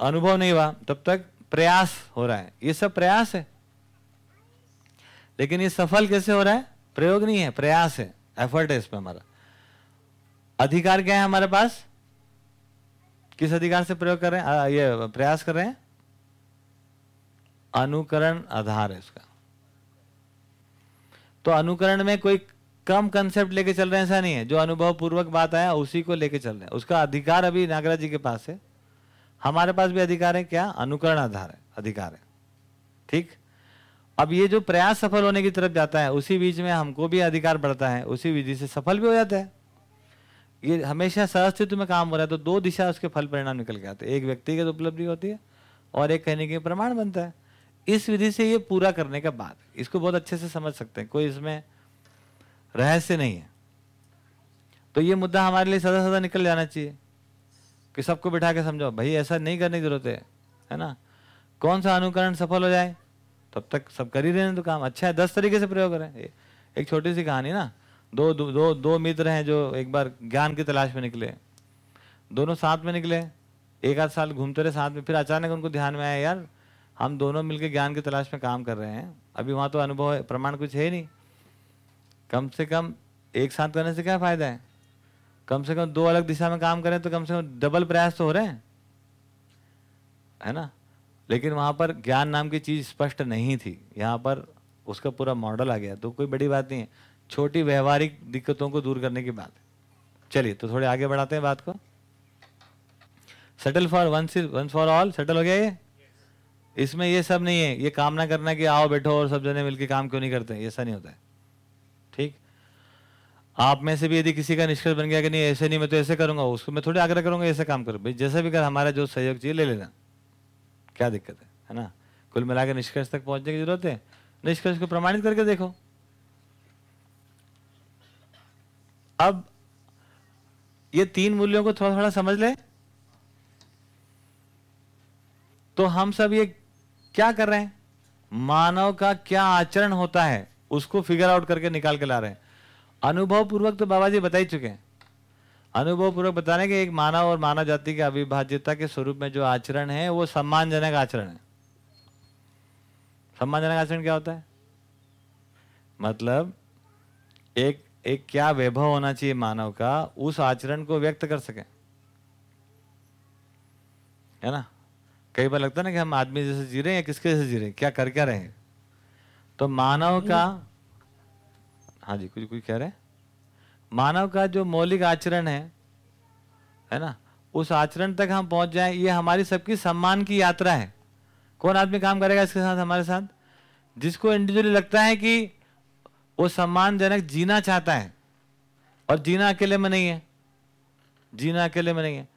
अनुभव नहीं हुआ, तब तक प्रयास हो रहा है। ये सब प्रयास है। लेकिन ये सफल कैसे हो रहा है? प्रयोग नहीं है, प्रयास है। एफर्ट है इसमें हमारा। अधिकार क्या है हमारे पास? किस अधिकार से प्रयोग कर रहे हैं? आ, ये प्रयास कर रहे हैं? अनुकरण आधार है इसका। तो अनुकरण में कोई कम कंसेप्ट लेके चल रहे हैं ऐसा नहीं है। जो अनुभव पूर्वक बात आया उसी को लेके चल रहे हैं। उसका अधिकार अभी नागराज जी के पास है। हमारे पास भी अधिकार है क्या? अनुकरण आधार है अधिकार है। ठीक? अब ये जो प्रयास सफल होने की तरफ़ जाता है उसी बीच में हमको भी अधिकार बढ़ता है उसी विधि से सफल भी हो जाता है। ये हमेशा सहअस्तित्व में काम हो रहा है तो दो दिशा उसके फल परिणाम निकल के आते हैं। एक व्यक्तिगत उपलब्धि होती है और एक कहने के प्रमाण बनता है। इस विधि से ये पूरा करने का बाद इसको बहुत अच्छे से समझ सकते हैं। कोई इसमें रहस्य नहीं है। तो ये मुद्दा हमारे लिए सदा सदा निकल जाना चाहिए कि सबको बिठा के समझो भाई, ऐसा नहीं करने की ज़रूरत है। है ना? कौन सा अनुकरण सफल हो जाए? तब तक सब कर ही रहे तो काम। अच्छा है, दस तरीके से प्रयोग करें एक छोटी सी कहानी ना। दो दो दो, मित्र हैं जो एक बार ज्ञान की तलाश में निकले। दोनों साथ में निकले। एक आध साल घूमते रहे साथ में। फिर अचानक उनको ध्यान में आया यार हम दोनों मिलकर ज्ञान की तलाश में काम कर रहे हैं। अभी वहाँ तो अनुभव है प्रमाण कुछ है नहीं। कम से कम एक साथ करने से क्या फ़ायदा है? कम से कम दो अलग दिशा में काम करें तो कम से कम डबल प्रयास तो हो रहे हैं। है ना? लेकिन वहाँ पर ज्ञान नाम की चीज़ स्पष्ट नहीं थी। यहाँ पर उसका पूरा मॉडल आ गया। तो कोई बड़ी बात नहीं है। छोटी व्यवहारिक दिक्कतों को दूर करने की बात। है चलिए तो थोड़े आगे बढ़ाते हैं बात को। Settle for one one for all settle हो गया ये? इसमें ये सब नहीं है। ये कामना करना कि आओ बैठो और सब जने मिलकर काम क्यों नहीं करते ऐसा नहीं होता है। ठीक? आप में से भी यदि किसी का निष्कर्ष बन गया कि नहीं, ऐसे नहीं, मैं तो ऐसे करूँगा, उसको मैं थोड़ी आग्रह करूँगा, ऐसे काम करो। भाई, जैसे भी कर, हमारा जो सहयोग चाहिए, ले लेना। क्या दिक्कत है? है ना? कुल मिलाकर निष्कर्ष तक पहुँचने की ज़रूरत है। निष्कर्ष को प्रमाणित करके देखो। अब ये तीन मूल्यों को थोड़ा थोड़ा समझ ले। तो हम सब ये क्या कर रहे हैं? मानव का क्या आचरण होता है, उसको फिगर आउट करके निकाल के ला रहे हैं। अनुभव पूर्वक तो बाबा जी बता ही चुके हैं। अनुभव पूर्वक बताने के एक मानव और मानव जाति के अविभाज्यता के स्वरूप में जो आचरण है, वो सम्मानजनक आचरण है। सम्मानजनक आचरण क्या होता है? मतलब एक एक क्या वैभव होना चाहिए मानव का, उस आचरण को व्यक्त कर सके। है ना? कई बार लगता है ना कि हम आदमी जैसे जी रहे हैं या किसके जैसे जी रहे हैं, क्या कर क्या रहे हैं? तो मानव का हाँ जी, कुछ कुछ कह रहे मानव का जो मौलिक आचरण है है ना? उस आचरण तक हम पहुँच जाए, ये हमारी सबकी सम्मान की यात्रा है। कौन आदमी काम करेगा इसके साथ, हमारे साथ? जिसको इंडिविजुअली लगता है कि वो सम्मानजनक जीना चाहता है। और जीना अकेले में नहीं है। जीना अकेले में नहीं है।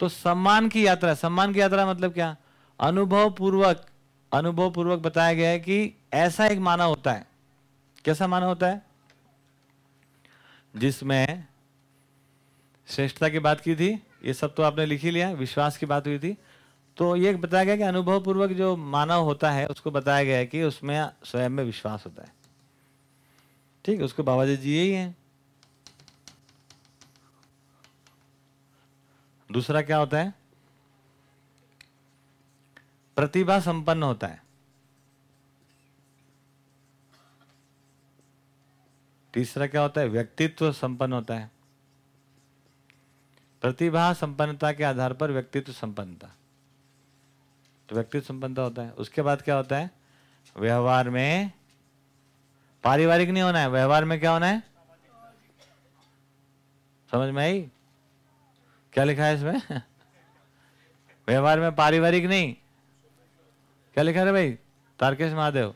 तो सम्मान की यात्रा, सम्मान की यात्रा मतलब क्या? अनुभव पूर्वक अनुभव पूर्वक बताया गया है कि ऐसा एक मानव होता है। कैसा मानव होता है? जिसमें श्रेष्ठता की बात की थी, ये सब तो आपने लिख लिया, विश्वास की बात हुई थी। तो ये बताया गया कि अनुभव पूर्वक जो मानव होता है, उसको बताया गया है कि उसमें स्वयं में विश्वास होता है। ठीक है, उसको बाबा जी जी यही है। दूसरा क्या होता है? प्रतिभा संपन्न होता है। तीसरा क्या होता है? व्यक्तित्व संपन्न होता है। प्रतिभा संपन्नता के आधार पर व्यक्तित्व संपन्नता। तो व्यक्तित्व संपन्नता होता है। उसके बाद क्या होता है? व्यवहार में पारिवारिक नहीं होना है, व्यवहार में क्या होना है? समझ में आई? क्या लिखा है इसमें? <laughs> व्यवहार में पारिवारिक नहीं। क्या लिखा है भाई? तारकेश महादेव।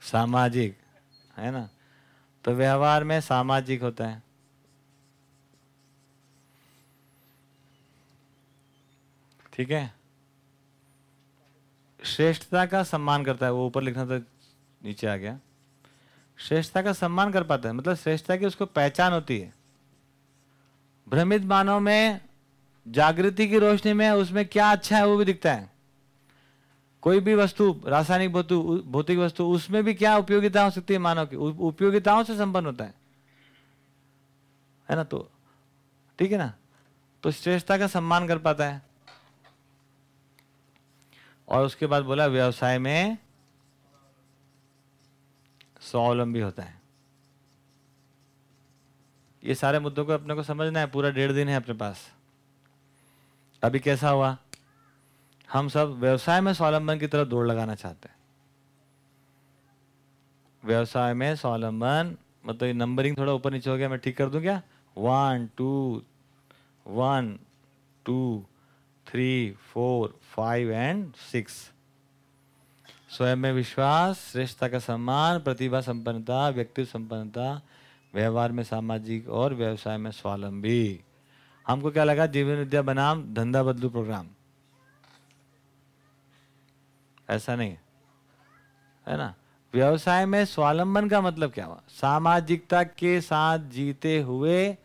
सामाजिक, है ना? तो व्यवहार में सामाजिक होता है। ठीक है? श्रेष्ठता का सम्मान करता है, वो ऊपर लिखना था नीचे आ गया। श्रेष्ठता का सम्मान कर पाता है। मतलब श्रेष्ठता की उसको पहचान होती है। भ्रमित मानव में, जागृति की रोशनी में उसमें क्या अच्छा है वो भी दिखता है। कोई भी वस्तु, रासायनिक भौतिक वस्तु, उसमें भी क्या उपयोगिता हो सकती है मानव की? उपयोगिताओं से संपन्न होता है। है ना? तो ठीक है ना? तो श्रेष्ठता का सम्मान कर पाता है। और उसके बाद बोला, व्यवसाय में स्वावलंबी होता है। ये सारे मुद्दों को अपने को समझना है, पूरा डेढ़ दिन है अपने पास। अभी कैसा हुआ? हम सब व्यवसाय में स्वावलंबन की तरफ़ दौड़ लगाना चाहते हैं। व्यवसाय में स्वावलंबन मतलब ये नंबरिंग थोड़ा ऊपर नीचे हो गया, मैं ठीक कर दूँ क्या? One two one two three four five and six स्वयं में विश्वास श्रेष्ठता का सम्मान, प्रतिभा संपन्नता व्यक्तित्व संपन्नता, व्यवहार में सामाजिक और व्यवसाय में स्वावलंबी। हमको क्या लगा? जीवन विद्या बनाम धंधा बदलू प्रोग्राम ऐसा नहीं है। ना? व्यवसाय में स्वावलंबन का मतलब क्या हुआ? सामाजिकता के साथ जीते हुए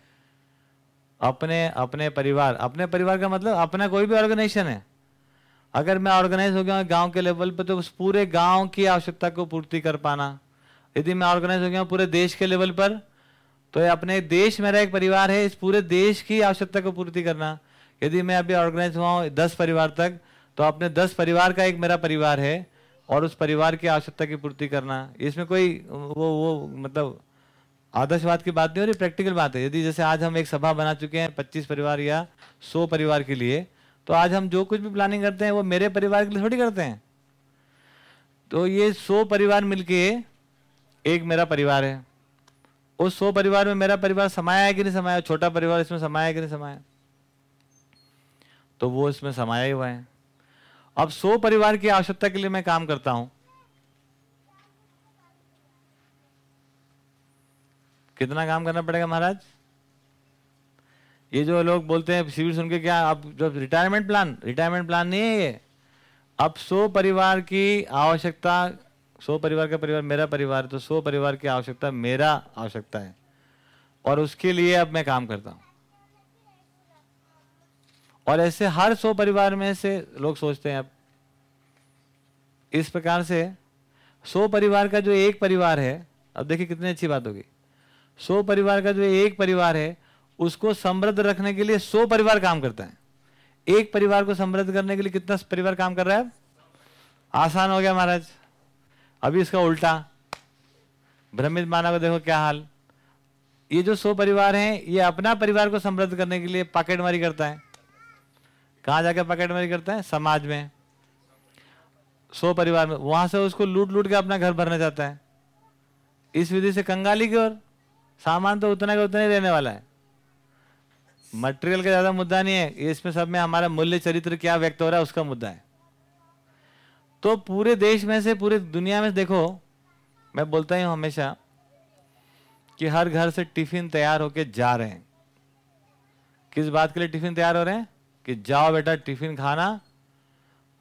अपने अपने परिवार। अपने परिवार का मतलब अपना कोई भी ऑर्गेनाइजेशन है। अगर मैं ऑर्गेनाइज हो गया गाँव के लेवल पे तो उस पूरे गाँव की आवश्यकता को पूर्ति कर पाना। यदि मैं ऑर्गेनाइज हो गया पूरे देश के लेवल पर तो अपने देश मेरा एक परिवार है, इस पूरे देश की आवश्यकता को पूर्ति करना। यदि मैं अभी ऑर्गेनाइज हुआ हूँ दस परिवार तक तो अपने दस परिवार का एक मेरा परिवार है, और उस परिवार की आवश्यकता की पूर्ति करना। इसमें कोई वो वो मतलब आदर्शवाद की बात नहीं हो रही प्रैक्टिकल बात है। यदि जैसे आज हम एक सभा बना चुके हैं पच्चीस परिवार या सौ परिवार के लिए तो आज हम जो कुछ भी प्लानिंग करते हैं, वो मेरे परिवार के लिए थोड़ी करते हैं। तो ये सौ परिवार मिलके एक मेरा परिवार है। उस सौ परिवार में मेरा परिवार समाया है कि नहीं समाया? छोटा परिवार इसमें समाया कि नहीं समाया? तो वो इसमें समाया ही हुआ है। अब सौ परिवार की आवश्यकता के लिए मैं काम करता हूँ। कितना काम करना पड़ेगा महाराज? ये जो लोग बोलते हैं शिविर सुन के क्या, अब जो रिटायरमेंट प्लान रिटायरमेंट प्लान नहीं है ये। अब सौ परिवार की आवश्यकता, सौ परिवार का परिवार मेरा परिवार तो सौ परिवार की आवश्यकता मेरा आवश्यकता है। और उसके लिए अब मैं काम करता हूँ। और ऐसे हर सौ परिवार में से लोग सोचते हैं अब। इस प्रकार से सौ परिवार का जो एक परिवार है, अब देखिए कितनी अच्छी बात होगी। सौ परिवार का जो एक परिवार है उसको समृद्ध रखने के लिए सौ परिवार काम करता है। एक परिवार को समृद्ध करने के लिए कितना परिवार काम कर रहा है? आसान हो गया महाराज। अभी इसका उल्टा। भ्रमित माना को देखो क्या हाल। ये जो सौ परिवार हैं, ये अपना परिवार को समृद्ध करने के लिए पॉकेटमारी करता है। कहाँ जाकर पॉकेटमारी करता है? समाज में। सौ परिवार में। वहाँ से उसको लूट लूट के अपना घर भरना चाहता है। इस विधि से कंगाली की ओर। सामान तो उतना का उतना ही रहने वाला है। मटेरियल का ज़्यादा मुद्दा नहीं है। इसमें सब में हमारा मूल्य चरित्र क्या व्यक्त हो रहा है, उसका मुद्दा है। तो पूरे देश में से, पूरे दुनिया में देखो, मैं बोलता ही हमेशा कि हर घर से टिफ़िन तैयार होके जा रहे हैं। किस बात के लिए टिफ़िन तैयार हो रहे हैं? कि जाओ बेटा, टिफ़िन खाना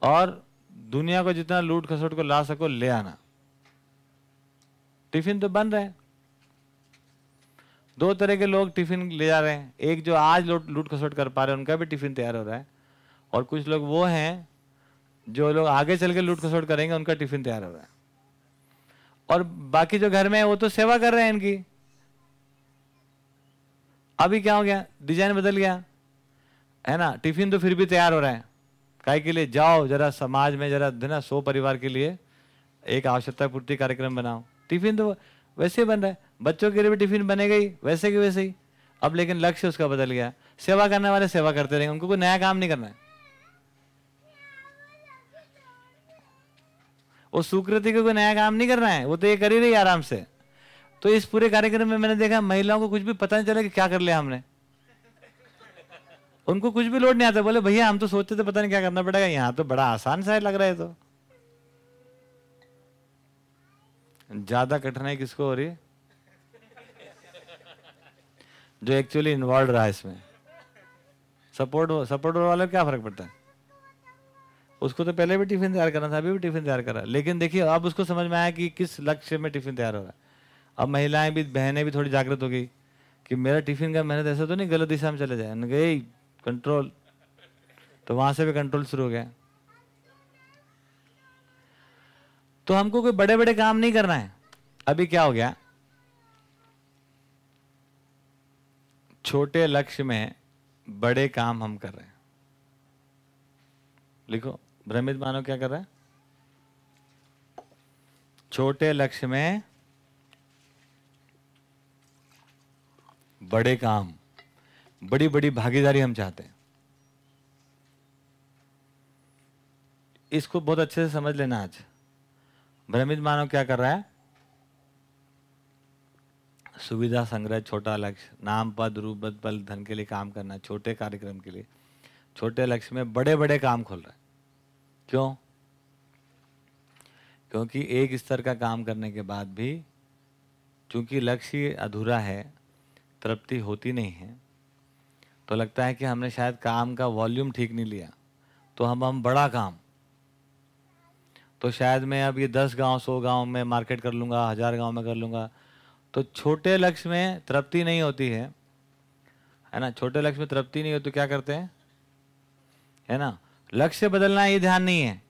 और दुनिया को जितना लूट खसोट को ला सको, ले आना। टिफ़िन तो बन रहे हैं। दो तरह के लोग टिफ़िन ले जा रहे हैं। एक जो आज लूट खसोट कर पा रहे हैं, उनका भी टिफ़िन तैयार हो रहा है। और कुछ लोग वो हैं, जो लोग आगे चल के लूट खसोट करेंगे, उनका टिफ़िन तैयार हो रहा है। और बाकी जो घर में है, वो तो सेवा कर रहे हैं इनकी। अभी क्या हो गया? डिज़ाइन बदल गया। है ना? टिफ़िन तो फिर भी तैयार हो रहा है। काय के लिए जाओ, जरा समाज में, जरा ना सौ परिवार के लिए एक आवश्यकता पूर्ति कार्यक्रम बनाओ। टिफ़िन तो वैसे ही बन रहा है। बच्चों के लिए भी टिफ़िन बनेगा ही, वैसे के वैसे ही। अब लेकिन लक्ष्य उसका बदल गया। सेवा करने वाले सेवा करते रहेंगे, उनको कोई नया काम नहीं करना है। वो सुकृति को कोई नया काम नहीं करना है, वो तो ये कर ही रही आराम से। तो इस पूरे कार्यक्रम में मैंने देखा, महिलाओं को कुछ भी पता नहीं चला कि क्या कर लिया हमने। उनको कुछ भी लोड नहीं आता, बोले, भैया, हम तो सोचते थे पता नहीं क्या करना पड़ेगा, यहाँ तो बड़ा आसान सा लग रहा है तो। ज़्यादा कठिनाई किसको हो रही है? जो एक्चुअली इन्वॉल्व रहा है इसमें। सपोर्ट सपोर्ट वाले क्या फ़र्क पड़ता है? उसको तो पहले भी टिफ़िन तैयार करना था, अभी भी टिफ़िन तैयार करा लेकिन देखिए, अब उसको समझ में आया कि किस लक्ष्य में टिफ़िन तैयार हो रहा है। अब महिलाएँ भी, बहनें भी थोड़ी जागृत हो गई कि मेरा टिफ़िन का मेहनत ऐसा तो नहीं, गलत दिशा में चले जाए। गई कंट्रोल तो वहाँ से भी कंट्रोल शुरू हो गया। तो हमको कोई बड़े बड़े काम नहीं करना है। अभी क्या हो गया? छोटे लक्ष्य में बड़े काम हम कर रहे हैं। लिखो, भ्रमित मानव क्या कर रहा है? छोटे लक्ष्य में बड़े काम बड़ी बड़ी भागीदारी हम चाहते हैं। इसको बहुत अच्छे से समझ लेना आज। भ्रमित मानव क्या कर रहा है? सुविधा संग्रह, छोटा लक्ष्य, नाम, पद, रूप, पद बल धन के लिए काम करना, छोटे कार्यक्रम के लिए। छोटे लक्ष्य में बड़े बड़े काम खोल रहा क्यों? क्योंकि एक स्तर का काम करने के बाद भी, चूँकि लक्ष्य अधूरा है, तृप्ति होती नहीं है तो लगता है कि हमने शायद काम का वॉल्यूम ठीक नहीं लिया। तो हम हम बड़ा काम तो शायद मैं अब ये दस गाँव, सौ गाँव में मार्केट कर लूँगा, हज़ार गाँव में कर लूँगा। तो छोटे लक्ष्य में तृप्ति नहीं होती है। है ना? छोटे लक्ष्य में तृप्ति नहीं होती तो क्या करते हैं? है ना? लक्ष्य बदलना ये ध्यान नहीं है।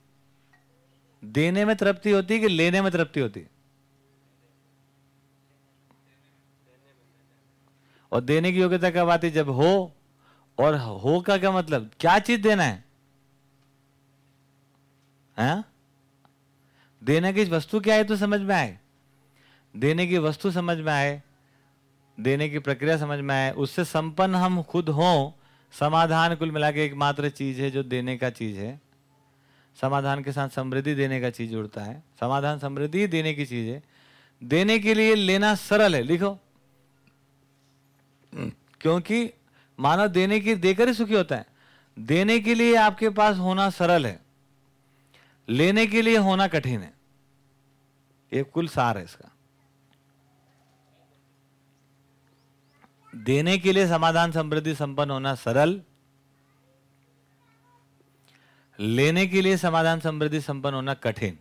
देने में तृप्ति होती है कि लेने में तृप्ति होती है? और देने की योग्यता कब आती जब हो, और हो का क्या मतलब? क्या चीज़ देना है? हैं? देने की वस्तु क्या है तो समझ में आए? देने की वस्तु समझ में आए देने की प्रक्रिया समझ में आए उससे संपन्न हम खुद हों समाधान कुल मिला के एकमात्र चीज़ है जो देने का चीज़ है। समाधान के साथ समृद्धि देने का चीज़ जुड़ता है। समाधान समृद्धि देने की चीज़ है। देने के लिए लेना सरल है लिखो। क्योंकि मानव देने की देकर ही सुखी होता है। देने के लिए आपके पास होना सरल है। लेने के लिए होना कठिन है। ये कुल सार है इसका। देने के लिए समाधान समृद्धि संपन्न होना सरल, लेने के लिए समाधान समृद्धि संपन्न होना कठिन।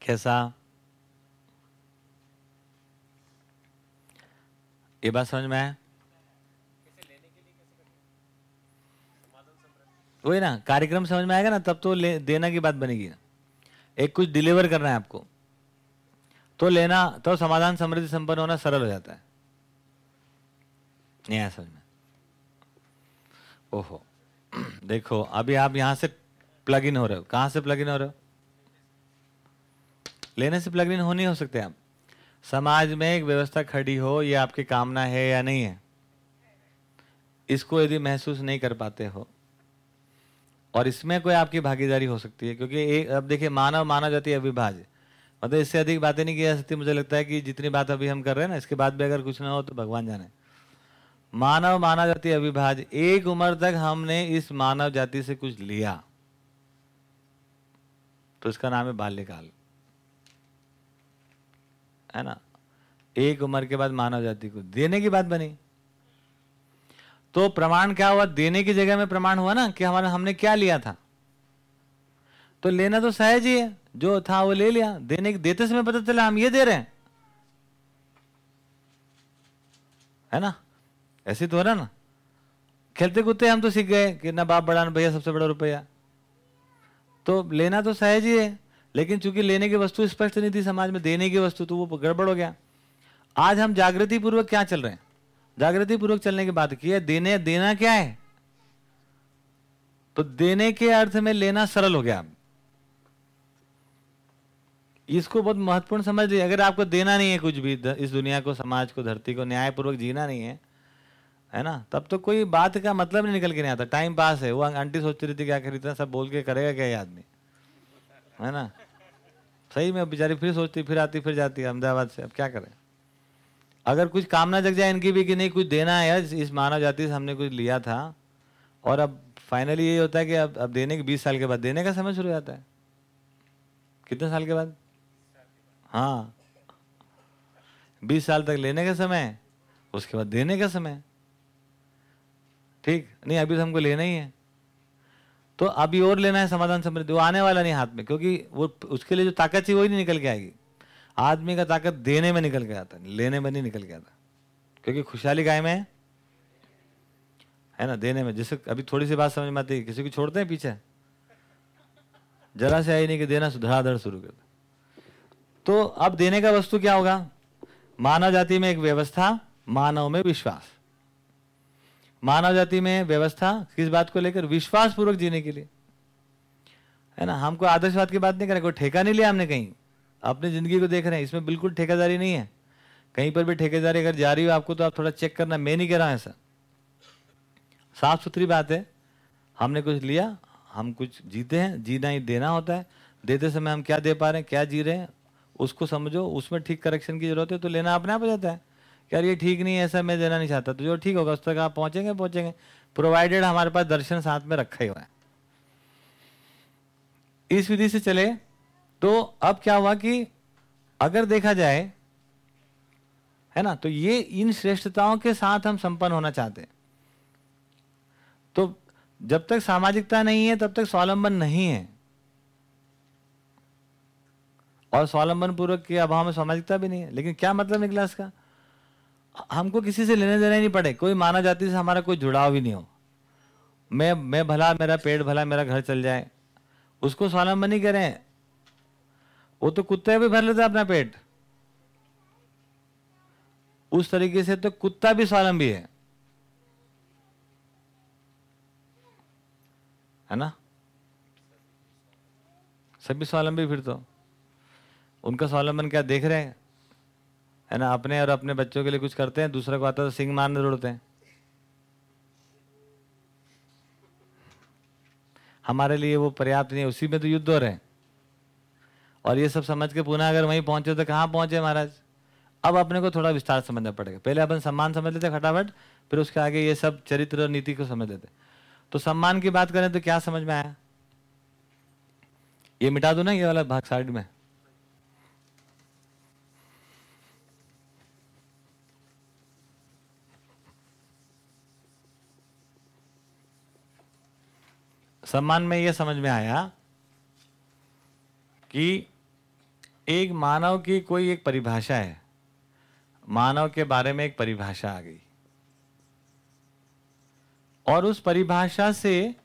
कैसा? ये बात समझ में आया? वही ना, कार्यक्रम समझ में आएगा ना, तब तो देना की बात बनेगी। एक कुछ डिलीवर करना है आपको। तो लेना तो समाधान समृद्धि संपन्न होना सरल हो जाता है। नहीं आया समझ में। ओहो, देखो, अभी आप यहाँ से प्लग इन हो रहे हो। कहाँ से प्लग इन हो रहे हो? लेने से प्लग इन हो, नहीं हो सकते आप। समाज में एक व्यवस्था खड़ी हो, ये आपकी कामना है या नहीं है? इसको यदि महसूस नहीं कर पाते हो और इसमें कोई आपकी भागीदारी हो सकती है, क्योंकि एक अब देखिए, मानव मानव जाति अविभाज्य। मतलब इससे अधिक बातें नहीं की जा सकती, मुझे लगता है कि जितनी बात अभी हम कर रहे हैं ना, इसके बाद भी अगर कुछ ना हो तो भगवान जाने। मानव मानव जाति अविभाज्य, एक उम्र तक हमने इस मानव जाति से कुछ लिया। तो इसका नाम है बाल्यकाल। है ना? एक उम्र के बाद मानव जाति को देने की बात बनी। तो प्रमाण क्या हुआ? देने की जगह में प्रमाण हुआ ना कि हमारा, हमने क्या लिया था? तो लेना तो सहज ही है। जो था वो ले लिया। देने देते समय पता चला, हम ये दे रहे हैं। है ना? ऐसे तो हो रहा ना? खेलते कूदते हम तो सीख गए कि ना बाप बड़ा, ना भैया सबसे बड़ा रुपया। तो लेना तो सहज ही है। लेकिन चूँकि लेने की वस्तु स्पष्ट नहीं थी समाज में, देने की वस्तु तो वो गड़बड़ हो गया। आज हम जागृति पूर्वक क्या चल रहे हैं? जागृति पूर्वक चलने की बात की है, देने, देना क्या है? तो देने के अर्थ में लेना सरल हो गया। इसको बहुत महत्वपूर्ण समझ लीजिए। अगर आपको देना नहीं है कुछ भी इस दुनिया को, समाज को, धरती को, न्यायपूर्वक जीना नहीं है है ना? तब तो कोई बात का मतलब नहीं निकल के नहीं आता। टाइम पास है, वो आंटी सोचती रहती क्या खरीदना सब बोल के करेगा क्या आदमी? है ना? सही में बेचारी फिर सोचती, फिर आती, फिर जाती अहमदाबाद से। अब क्या करें? अगर कुछ कामना जग जाए इनकी भी कि नहीं, कुछ देना है इस मानव जाति से हमने कुछ लिया था। और अब फाइनली ये होता है कि अब अब देने के बीस साल के बाद, देने का समय शुरू हो जाता है। कितने साल के बाद? हाँ। बीस साल तक लेने का समय, उसके बाद देने का समय। ठीक? नहीं, अभी तो हमको लेना ही है। तो अभी और लेना है समाधान समृद्धि, वो आने वाला नहीं हाथ में, क्योंकि वो उसके लिए जो ताकत थी वही नहीं निकल के आएगी। आदमी का ताकत देने में निकल गया था, लेने में नहीं निकल गया आता क्योंकि खुशहाली गाय में है है ना, देने में। जैसे अभी थोड़ी सी बात समझ में आती है किसी को छोड़ते हैं पीछे? जरा से आई नहीं कि देना धड़ाधड़ शुरू कर तो अब देने का वस्तु क्या होगा? मानव जाति में एक व्यवस्था, मानव में विश्वास। मानव जाति में व्यवस्था किस बात को लेकर? विश्वास पूर्वक जीने के लिए। है ना, हमको आदर्शवाद की बात नहीं करें, कोई ठेका नहीं लिया हमने कहीं। अपनी ज़िंदगी को देख रहे हैं, इसमें बिल्कुल ठेकेदारी नहीं है। कहीं पर भी ठेकेदारी अगर जा रही हो आपको तो आप थोड़ा चेक करना, मैं नहीं कह रहा ऐसा। साफ़ सुथरी बात है, हमने कुछ लिया, हम कुछ जीते हैं, जीना ही देना होता है, देते समय हम क्या दे पा रहे हैं, क्या जी रहे हैं, उसको समझो, उसमें ठीक करेक्शन की ज़रूरत है तो लेना अपने आप हो जाता है। यार ये ठीक नहीं है, ऐसा मैं देना नहीं चाहता तो जो ठीक होगा, उस तक आप पहुँचेंगे पहुँचेंगे। प्रोवाइडेड हमारे पास दर्शन साथ में रखा ही हुआ है। इस विधि से चले तो अब क्या हुआ कि अगर देखा जाए, है ना तो ये इन श्रेष्ठताओं के साथ हम संपन्न होना चाहते हैं। तो जब तक सामाजिकता नहीं है, तब तक स्वावलंबन नहीं है। और स्वावलंबन पूर्वक के अभाव में सामाजिकता भी नहीं है। लेकिन क्या मतलब निकला इसका? हमको किसी से लेने देने नहीं पड़े। कोई माना जाति से हमारा कोई जुड़ाव भी नहीं हो। मैं मैं भला, मेरा पेट भला, मेरा घर चल जाए। उसको स्वावलंबन ही करें। वो तो कुत्ते भी भर लेता अपना पेट। उस तरीके से तो कुत्ता भी स्वावलंबी है। है ना? सभी स्वावलंबी फिर तो। उनका स्वावलंबन क्या देख रहे हैं? है ना? अपने और अपने बच्चों के लिए कुछ करते हैं, दूसरे को आता तो सिंह मारने दौड़ते हैं। हमारे लिए वो पर्याप्त नहीं है, उसी में तो युद्ध हो रहे हैं। और ये सब समझ के पुनः अगर वहीं पहुँचे तो कहाँ पहुँचे महाराज? अब अपने को थोड़ा विस्तार समझना पड़ेगा। पहले अपन सम्मान समझ लेते फटाफट, फिर उसके आगे ये सब चरित्र और नीति को समझ लेते। तो सम्मान की बात करें तो क्या समझ में आया? ये मिटा दो ना ये वाला भाग साइड में। सम्मान में यह समझ में आया कि एक मानव की कोई एक परिभाषा है। मानव के बारे में एक परिभाषा आ गई। और उस परिभाषा से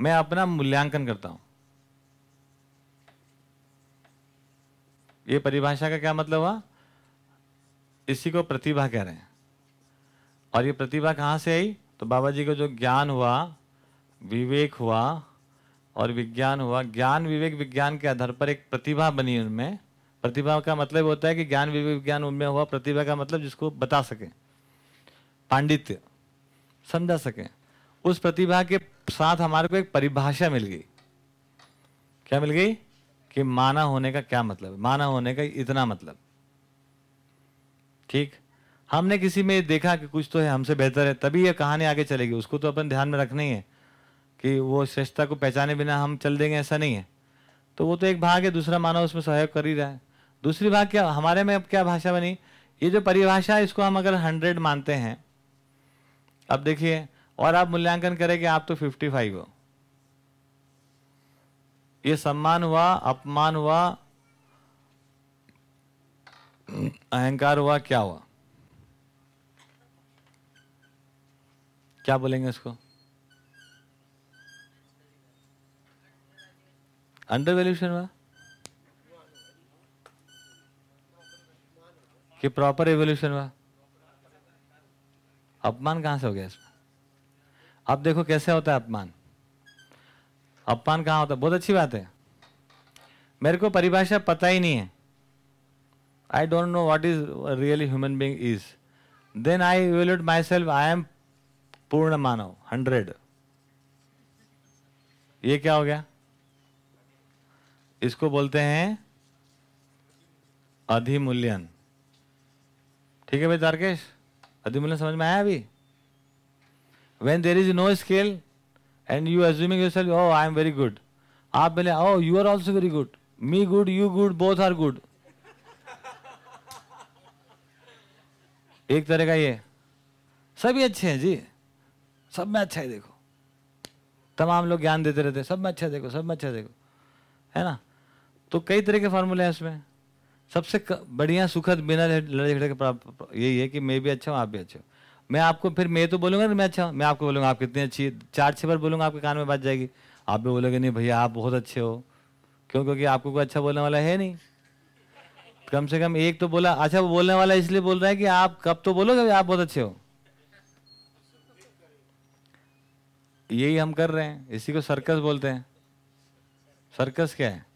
मैं अपना मूल्यांकन करता हूँ। ये परिभाषा का क्या मतलब हुआ? इसी को प्रतिभा कह रहे हैं। और ये प्रतिभा कहाँ से आई? तो बाबा जी को जो ज्ञान हुआ, विवेक हुआ और विज्ञान हुआ। ज्ञान विवेक विज्ञान के आधार पर एक प्रतिभा बनी उनमें। प्रतिभा का मतलब होता है कि ज्ञान विवेक विज्ञान उनमें हुआ। प्रतिभा का मतलब जिसको बता सके। पांडित्य, समझा सके। उस प्रतिभा के साथ हमारे को एक परिभाषा मिल गई। क्या मिल गई? कि माना होने का क्या मतलब? माना होने का इतना मतलब। ठीक? हमने किसी में देखा कि कुछ तो है, हमसे बेहतर है, तभी यह कहानी आगे चलेगी। उसको तो अपन ध्यान में रखना ही है। कि वो श्रेष्ठता को पहचाने बिना हम चल देंगे, ऐसा नहीं है। तो वो तो एक भाग है, दूसरा मानव उसमें सहयोग कर ही रहा है। दूसरी भाग क्या, हमारे में अब क्या भाषा बनी? ये जो परिभाषा है, इसको हम अगर हंड्रेड मानते हैं, अब देखिए, और आप मूल्यांकन करें कि आप तो फिफ्टी फाइव हो। ये सम्मान हुआ, अपमान हुआ, अहंकार हुआ, क्या हुआ? क्या बोलेंगे इसको अंडर वैल्यूशन हुआ? कि प्रॉपर एवोल्यूशन हुआ? अपमान कहाँ से हो गया इसमें? अब देखो कैसे होता है अपमान। अपमान कहाँ होता है? बहुत अच्छी बात है। मेरे को परिभाषा पता ही नहीं है। I don't know what is really human being is then I valued myself I am पूर्ण मानव हंड्रेड ये क्या हो गया? इसको बोलते हैं अधिमूल्यन। ठीक है भाई तारकेश? अधिमूल्यन समझ में आया अभी? When there is no scale and you assuming yourself oh I am very good आप बोले ओ you are also very good me good you good both are good एक तरह का ये। सभी अच्छे हैं जी। सब में अच्छा है, देखो। तमाम लोग ज्ञान देते रहते सब में अच्छा देखो, सब में अच्छा देखो। है ना? तो कई तरह के फार्मूले हैं उसमें सबसे बढ़िया सुखद बिना लड़े झगड़े के प्राप्त यही है कि मैं भी अच्छा हूँ, आप भी अच्छे हो। मैं आपको फिर मैं तो बोलूँगा ना मैं अच्छा हूँ, मैं आपको बोलूँगा, आप कितनी अच्छी, चार छः बार बोलूँगा आपके कान में बात जाएगी। आप भी बोलोगे, नहीं भैया, आप बहुत अच्छे हो। क्यों? क्योंकि आपको कोई अच्छा बोलने वाला है नहीं। कम से कम एक तो बोला अच्छा वो बोलने वाला इसलिए बोल रहा है कि आप कब तो बोलोगे आप बहुत अच्छे हो। यही हम कर रहे हैं, इसी को सर्कस बोलते हैं। सर्कस क्या है?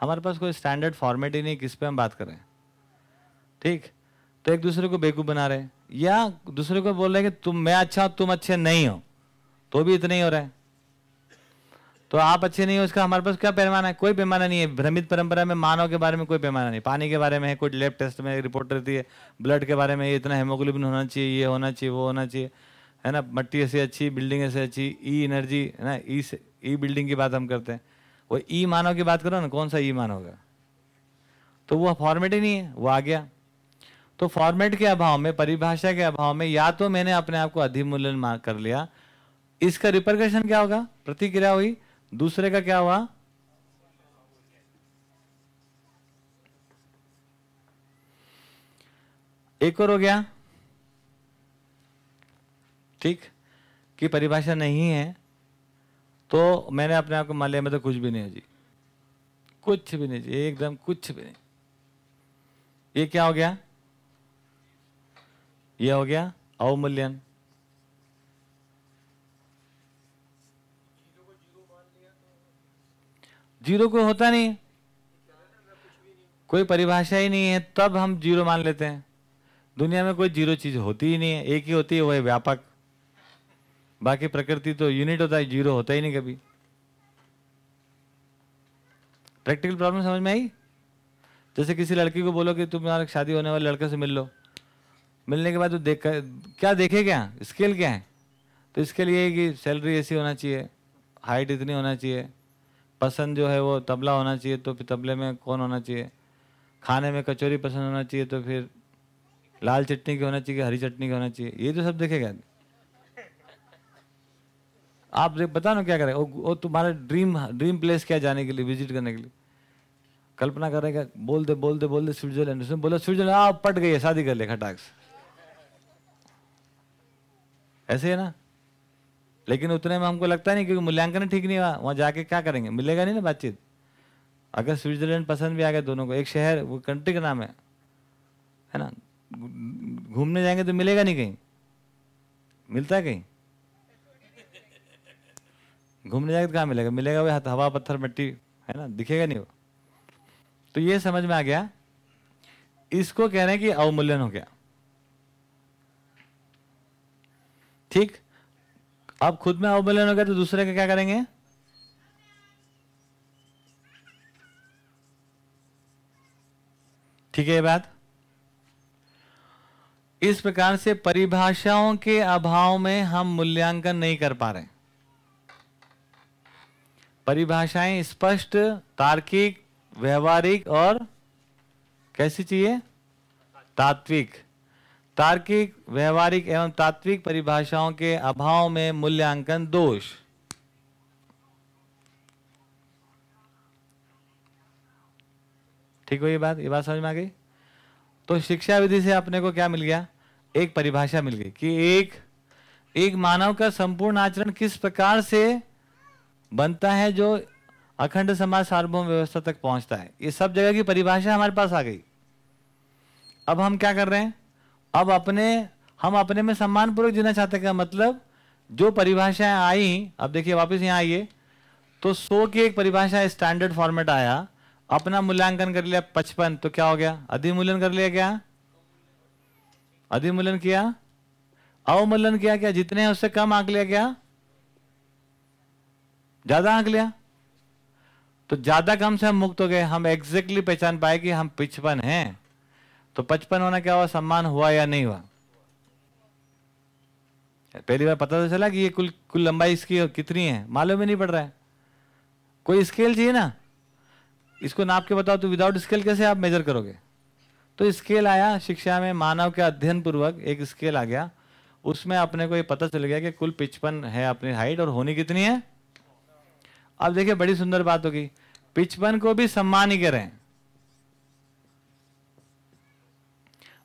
हमारे पास कोई स्टैंडर्ड फॉर्मेट ही नहीं, किस पे हम बात करें ठीक? तो एक दूसरे को बेवकूफ़ बना रहे हैं। या दूसरे को बोल रहे हैं कि तुम, मैं अच्छा हूँ, तुम अच्छे नहीं हो। तो भी इतना ही हो रहा है। तो आप अच्छे नहीं हो, इसका हमारे पास क्या पैमाना है? कोई पैमाना नहीं है। भ्रमित परंपरा में मानव के बारे में कोई पैमाना नहीं। पानी के बारे में है, कोई लैब टेस्ट में रिपोर्ट रहती है। ब्लड के बारे में इतना हेमोग्लोबिन होना चाहिए, ये होना चाहिए, वो होना चाहिए। है ना? मट्टी ऐसी अच्छी बिल्डिंग ऐसे अच्छी ई एनर्जी है ना? ई से ई बिल्डिंग की बात हम करते हैं। वो ई मानव की बात करो ना, कौन सा ई मानव होगा? तो वो फॉर्मेट ही नहीं है, वो आ गया। तो फॉर्मेट के अभाव में, परिभाषा के अभाव में, या तो मैंने अपने आप को अधिमूल्यन कर लिया, इसका रिपरकशन क्या होगा? प्रतिक्रिया हुई। दूसरे का क्या हुआ? एक और हो गया। ठीक? कि परिभाषा नहीं है। तो मैंने अपने आप को मान लिया मैं तो कुछ भी नहीं है जी। कुछ भी नहीं जी, एकदम कुछ भी नहीं। ये क्या हो गया? ये हो गया अवमूल्यन। ज़ीरो को होता नहीं। कोई परिभाषा ही नहीं है, तब हम ज़ीरो मान लेते हैं। दुनिया में कोई ज़ीरो चीज़ होती ही नहीं है, एक ही होती है वो है व्यापक बाकी प्रकृति तो यूनिट होता है ज़ीरो होता ही नहीं कभी। प्रैक्टिकल प्रॉब्लम समझ में आई? जैसे किसी लड़की को बोलो कि तुम तुम्हारा शादी होने वाले लड़के से मिल लो। मिलने के बाद तो देख, क्या देखे क्या? स्केल क्या है? तो ये है कि सैलरी ऐसी होना चाहिए हाइट इतनी होना चाहिए, पसंद जो है वो तबला होना चाहिए तो फिर तबले में कौन होना चाहिए? खाने में कचौरी पसंद होना चाहिए तो फिर लाल चटनी की होना चाहिए हरी चटनी की होना चाहिए? ये तो सब देखेगा आप बता ना क्या करें? वो तुम्हारा ड्रीम ड्रीम प्लेस क्या जाने के लिए विज़िट करने के लिए? कल्पना करेगा बोल दे बोल दे बोल दे स्विट्जरलैंड उसने बोला स्विट्जरलैंड आप पट गई है, शादी कर ले खटाक से ऐसे है ना? लेकिन उतने में हमको लगता नहीं, क्योंकि मूल्यांकन ठीक नहीं हुआ, वहाँ जाके क्या करेंगे? मिलेगा नहीं ना बातचीत? अगर स्विट्जरलैंड पसंद भी आ गया दोनों को, एक शहर, वो कंट्री का नाम है है ना? घूमने जाएँगे तो मिलेगा नहीं कहीं। मिलता है कहीं? घूमने जाएगा तो कहाँ मिलेगा? मिलेगा वही हवा, पत्थर, मिट्टी, है ना? दिखेगा नहीं वो। तो ये समझ में आ गया। इसको कह रहे हैं कि अवमूल्यन हो गया। ठीक? अब खुद में अवमूल्यन हो गया तो दूसरे का क्या करेंगे? ठीक है ये बात? इस प्रकार से परिभाषाओं के अभाव में हम मूल्यांकन नहीं कर पा रहे परिभाषाएँ स्पष्ट, तार्किक, व्यवहारिक और कैसी चाहिए? तात्विक। तार्किक, व्यवहारिक एवं तात्विक परिभाषाओं के अभाव में मूल्यांकन दोष। ठीक हो ये बात? ये बात समझ में आ गई? तो शिक्षा विधि से अपने को क्या मिल गया? एक परिभाषा मिल गई कि एक एक मानव का संपूर्ण आचरण किस प्रकार से बनता है जो अखंड समाज सार्वभौम व्यवस्था तक पहुँचता है। ये सब जगह की परिभाषा हमारे पास आ गई। अब हम क्या कर रहे हैं? अब अपने, हम अपने में सम्मान पूर्वक जीना चाहते हैं मतलब जो परिभाषाएँ आई, अब देखिए वापस यहाँ आइए। तो सो की एक परिभाषा स्टैंडर्ड फॉर्मेट आया। अपना मूल्यांकन कर लिया, पचपन तो क्या हो गया? अधिमूल्यन कर लिया क्या? अधिमूल्यन किया? अवमूल्यन किया क्या? जितने हैं उससे कम आंक लिया क्या? ज़्यादा आंक लिया? तो ज़्यादा कम से हम मुक्त हो गए। हम एग्जैक्टली पहचान पाए कि हम पिछपन हैं। तो पचपन होना क्या हुआ? सम्मान हुआ या नहीं हुआ? पहली बार पता तो चला कि ये कुल कुल लंबाई इसकी कितनी है। मालूम ही नहीं पड़ रहा है। कोई स्केल चाहिए ना? इसको नाप के बताओ तो विदाउट स्केल कैसे आप मेजर करोगे? तो स्केल आया शिक्षा में, मानव के अध्ययन पूर्वक एक स्केल आ गया। उसमें अपने को ये पता चल गया कि कुल पिचपन है अपनी हाइट और होनी कितनी है? अब देखिए बड़ी सुंदर बात होगी। पिचपन को भी सम्मान ही करें।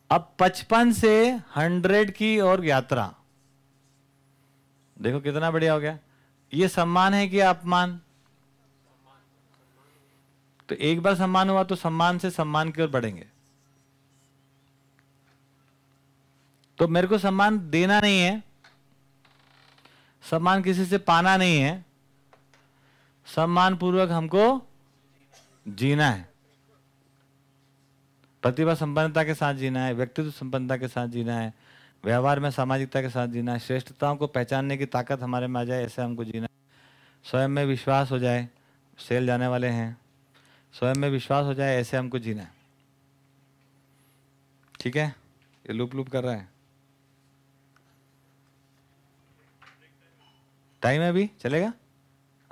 अब पचपन से हंड्रेड की और यात्रा। देखो कितना बढ़िया हो गया। ये सम्मान है कि अपमान? तो एक बार सम्मान हुआ तो सम्मान से सम्मान की ओर बढ़ेंगे। तो मेरे को सम्मान देना नहीं है। सम्मान किसी से पाना नहीं है। सम्मान पूर्वक हमको जीना है। प्रतिभा संपन्नता के साथ जीना है, व्यक्तित्व संपन्नता के साथ जीना है, व्यवहार में सामाजिकता के साथ जीना है, श्रेष्ठताओं को पहचानने की ताकत हमारे में आ जाए, ऐसे हमको जीना है। स्वयं में विश्वास हो जाए, सेल जाने वाले हैं। स्वयं में विश्वास हो जाए, ऐसे हमको जीना है। ठीक है? ये लूप लूप कर रहा है। टाइम है अभी? चलेगा?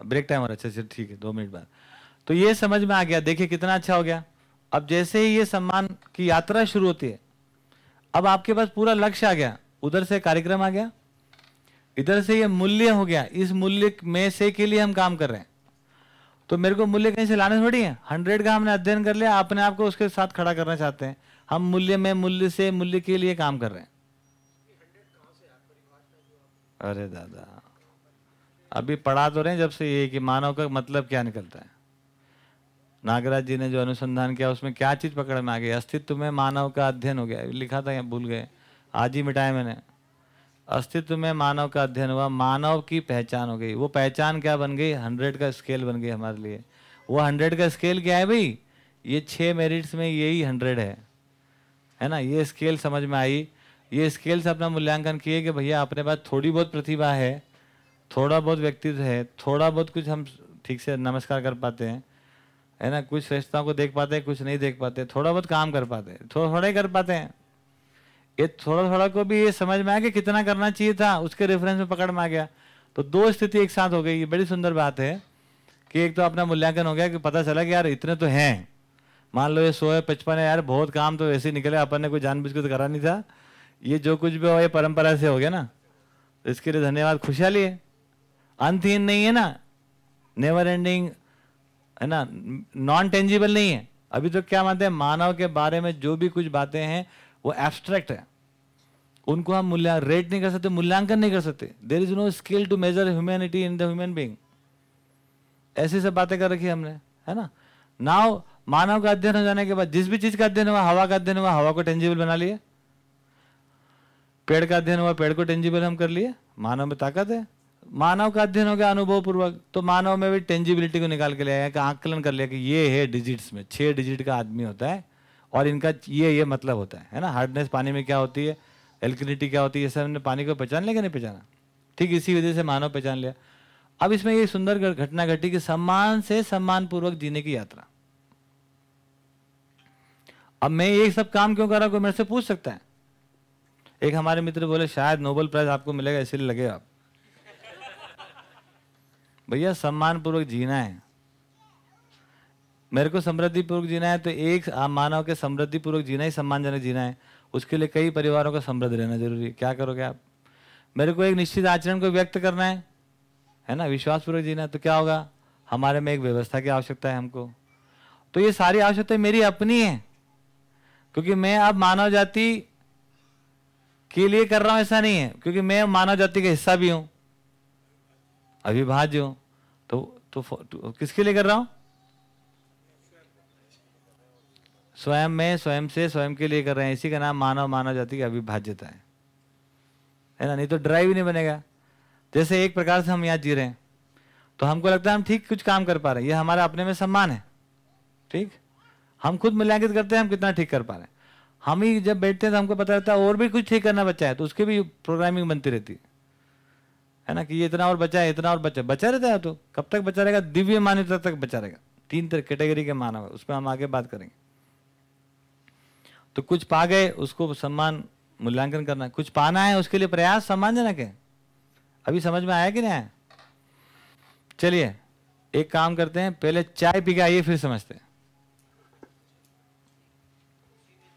ब्रेक टाइम और अच्छा अच्छा ठीक है, दो मिनट बाद। तो ये समझ में आ गया। देखिए, कितना अच्छा हो गया। अब जैसे ही ये सम्मान की यात्रा शुरू होती है, अब आपके पास पूरा लक्ष्य आ गया। उधर से कार्यक्रम आ गया, इधर से ये मूल्य हो गया। इस मूल्य में से के लिए हम काम कर रहे हैं। तो मेरे को मूल्य कहीं से लाने थोड़ी है? हंड्रेड का हमने अध्ययन कर लिया, अपने आप को उसके साथ खड़ा करना चाहते हैं। हम मूल्य में, मूल्य से, मूल्य के लिए काम कर रहे हैं। अरे दादा। अभी पढ़ा तो रहे जब से ये कि मानव का मतलब क्या निकलता है। नागराज जी ने जो अनुसंधान किया, उसमें क्या चीज़ पकड़ में आ गई? अस्तित्व में मानव का अध्ययन हो गया। लिखा था यहाँ भूल गए? आज ही मिटाया मैंने। अस्तित्व में मानव का अध्ययन हुआ, मानव की पहचान हो गई। वो पहचान क्या बन गई? हंड्रेड का स्केल बन गई हमारे लिए। वो हंड्रेड का स्केल क्या है भाई? ये छह मेरिट्स में यही हंड्रेड है। है ना? ये स्केल समझ में आई। ये स्केल से अपना मूल्यांकन किए कि भैया, अपने पास थोड़ी बहुत प्रतिभा है। थोड़ा बहुत व्यक्तित्व है, थोड़ा बहुत कुछ हम ठीक से नमस्कार कर पाते हैं, है ना? कुछ श्रेष्ठताओं को देख पाते हैं, कुछ नहीं देख पाते थोड़ा बहुत काम कर पाते हैं थोड़ा थोड़ा ही कर पाते हैं। ये थोड़ा थोड़ा को भी ये समझ में आया कि कितना करना चाहिए था, उसके रेफरेंस में पकड़ में आ गया। तो दो स्थिति एक साथ हो गई, ये बड़ी सुंदर बात है कि एक तो अपना मूल्यांकन हो गया कि पता चला कि यार इतने तो हैं। मान लो ये सौ है, पचपन है, यार बहुत काम तो ऐसे निकले, अपन ने कोई जानबूझ के तो करा नहीं था। ये जो कुछ भी हो, ये परंपरा से हो गया ना। तो इसके लिए धन्यवाद खुशहाली है अंतहीन नहीं है ना। नेवर एंडिंग है ना? नॉन टेंजिबल नहीं है। अभी तो क्या मानते हैं, मानव के बारे में जो भी कुछ बातें हैं, वो एब्स्ट्रैक्ट है। उनको हम मूल्य रेट नहीं कर सकते, मूल्यांकन नहीं कर सकते। There is no skill to measure humanity in the human being ऐसी सब बातें कर रखी हमने, है ना? नाव मानव का अध्ययन हो जाने के बाद, जिस भी चीज़ का अध्ययन हुआ, हवा का अध्ययन हुआ, हवा को टेंजिबल बना लिए। पेड़ का अध्ययन हुआ, पेड़ को टेंजिबल हम कर लिए। मानव में ताकत है। मानव का अध्ययन हो गया अनुभव पूर्वक तो मानव में भी टेंजिबिलिटी को निकाल के लिया कि आंकलन कर लिया कि ये है डिजिट्स में, छह डिजिट का आदमी होता है, और इनका ये ये मतलब होता है है ना? हार्डनेस पानी में क्या होती है? एल्कलिटी क्या होती है? सब हमने पानी को पहचान लिया कि नहीं पहचाना? ठीक इसी वजह से मानव पहचान लिया। अब इसमें ये सुंदर घटना घटी कि सम्मान से सम्मान पूर्वक जीने की यात्रा। अब मैं ये सब काम क्यों कर रहा हूँ? मेरे से पूछ सकता है? एक हमारे मित्र बोले, शायद नोबल प्राइज आपको मिलेगा, इसीलिए लगे आप। भैया सम्मान पूर्वक जीना है। मेरे को समृद्धि पूर्वक जीना है तो एक मानव के समृद्धि पूर्वक जीना ही सम्मानजनक जीना है। उसके लिए कई परिवारों का समृद्ध रहना ज़रूरी है। क्या करोगे आप? मेरे को एक निश्चित आचरण को व्यक्त करना है है ना? विश्वास पूर्वक जीना तो क्या होगा? हमारे में एक व्यवस्था की आवश्यकता है हमको। तो ये सारी आवश्यकता मेरी अपनी है, क्योंकि मैं अब मानव जाति के लिए कर रहा हूँ, ऐसा नहीं है। क्योंकि मैं मानव जाति का हिस्सा भी हूँ, अविभाज्य हूँ। तो, तो, किसके लिए कर रहा हूँ? स्वयं में स्वयं से स्वयं के लिए कर रहे हैं। इसी का नाम मानव मानव जाति की अविभाज्यता है। है ना? नहीं तो ड्राइव ही नहीं बनेगा। जैसे एक प्रकार से हम यहाँ जी रहे हैं तो हमको लगता है हम ठीक कुछ काम कर पा रहे हैं। ये हमारा अपने में सम्मान है। ठीक? हम खुद मूल्यांकित करते हैं हम कितना ठीक कर पा रहे हैं। हम ही जब बैठते हैं तो हमको पता रहता है और भी कुछ ठीक करना बच्चा है तो उसकी भी प्रोग्रामिंग बनती रहती है। है ना कि ये इतना और बचा है, इतना और बचा बचा रहता है तो कब तक बचा रहेगा? दिव्य मान्यता तक बचा रहेगा। तीन तरह कैटेगरी के मानव है उस पर हम आगे बात करेंगे। तो कुछ पा गए, उसको सम्मान, मूल्यांकन करना। कुछ पाना है, उसके लिए प्रयास सम्मानजनक है। अभी समझ में आया कि नहीं आया? चलिए, एक काम करते हैं, पहले चाय पी के आइए फिर समझते हैं।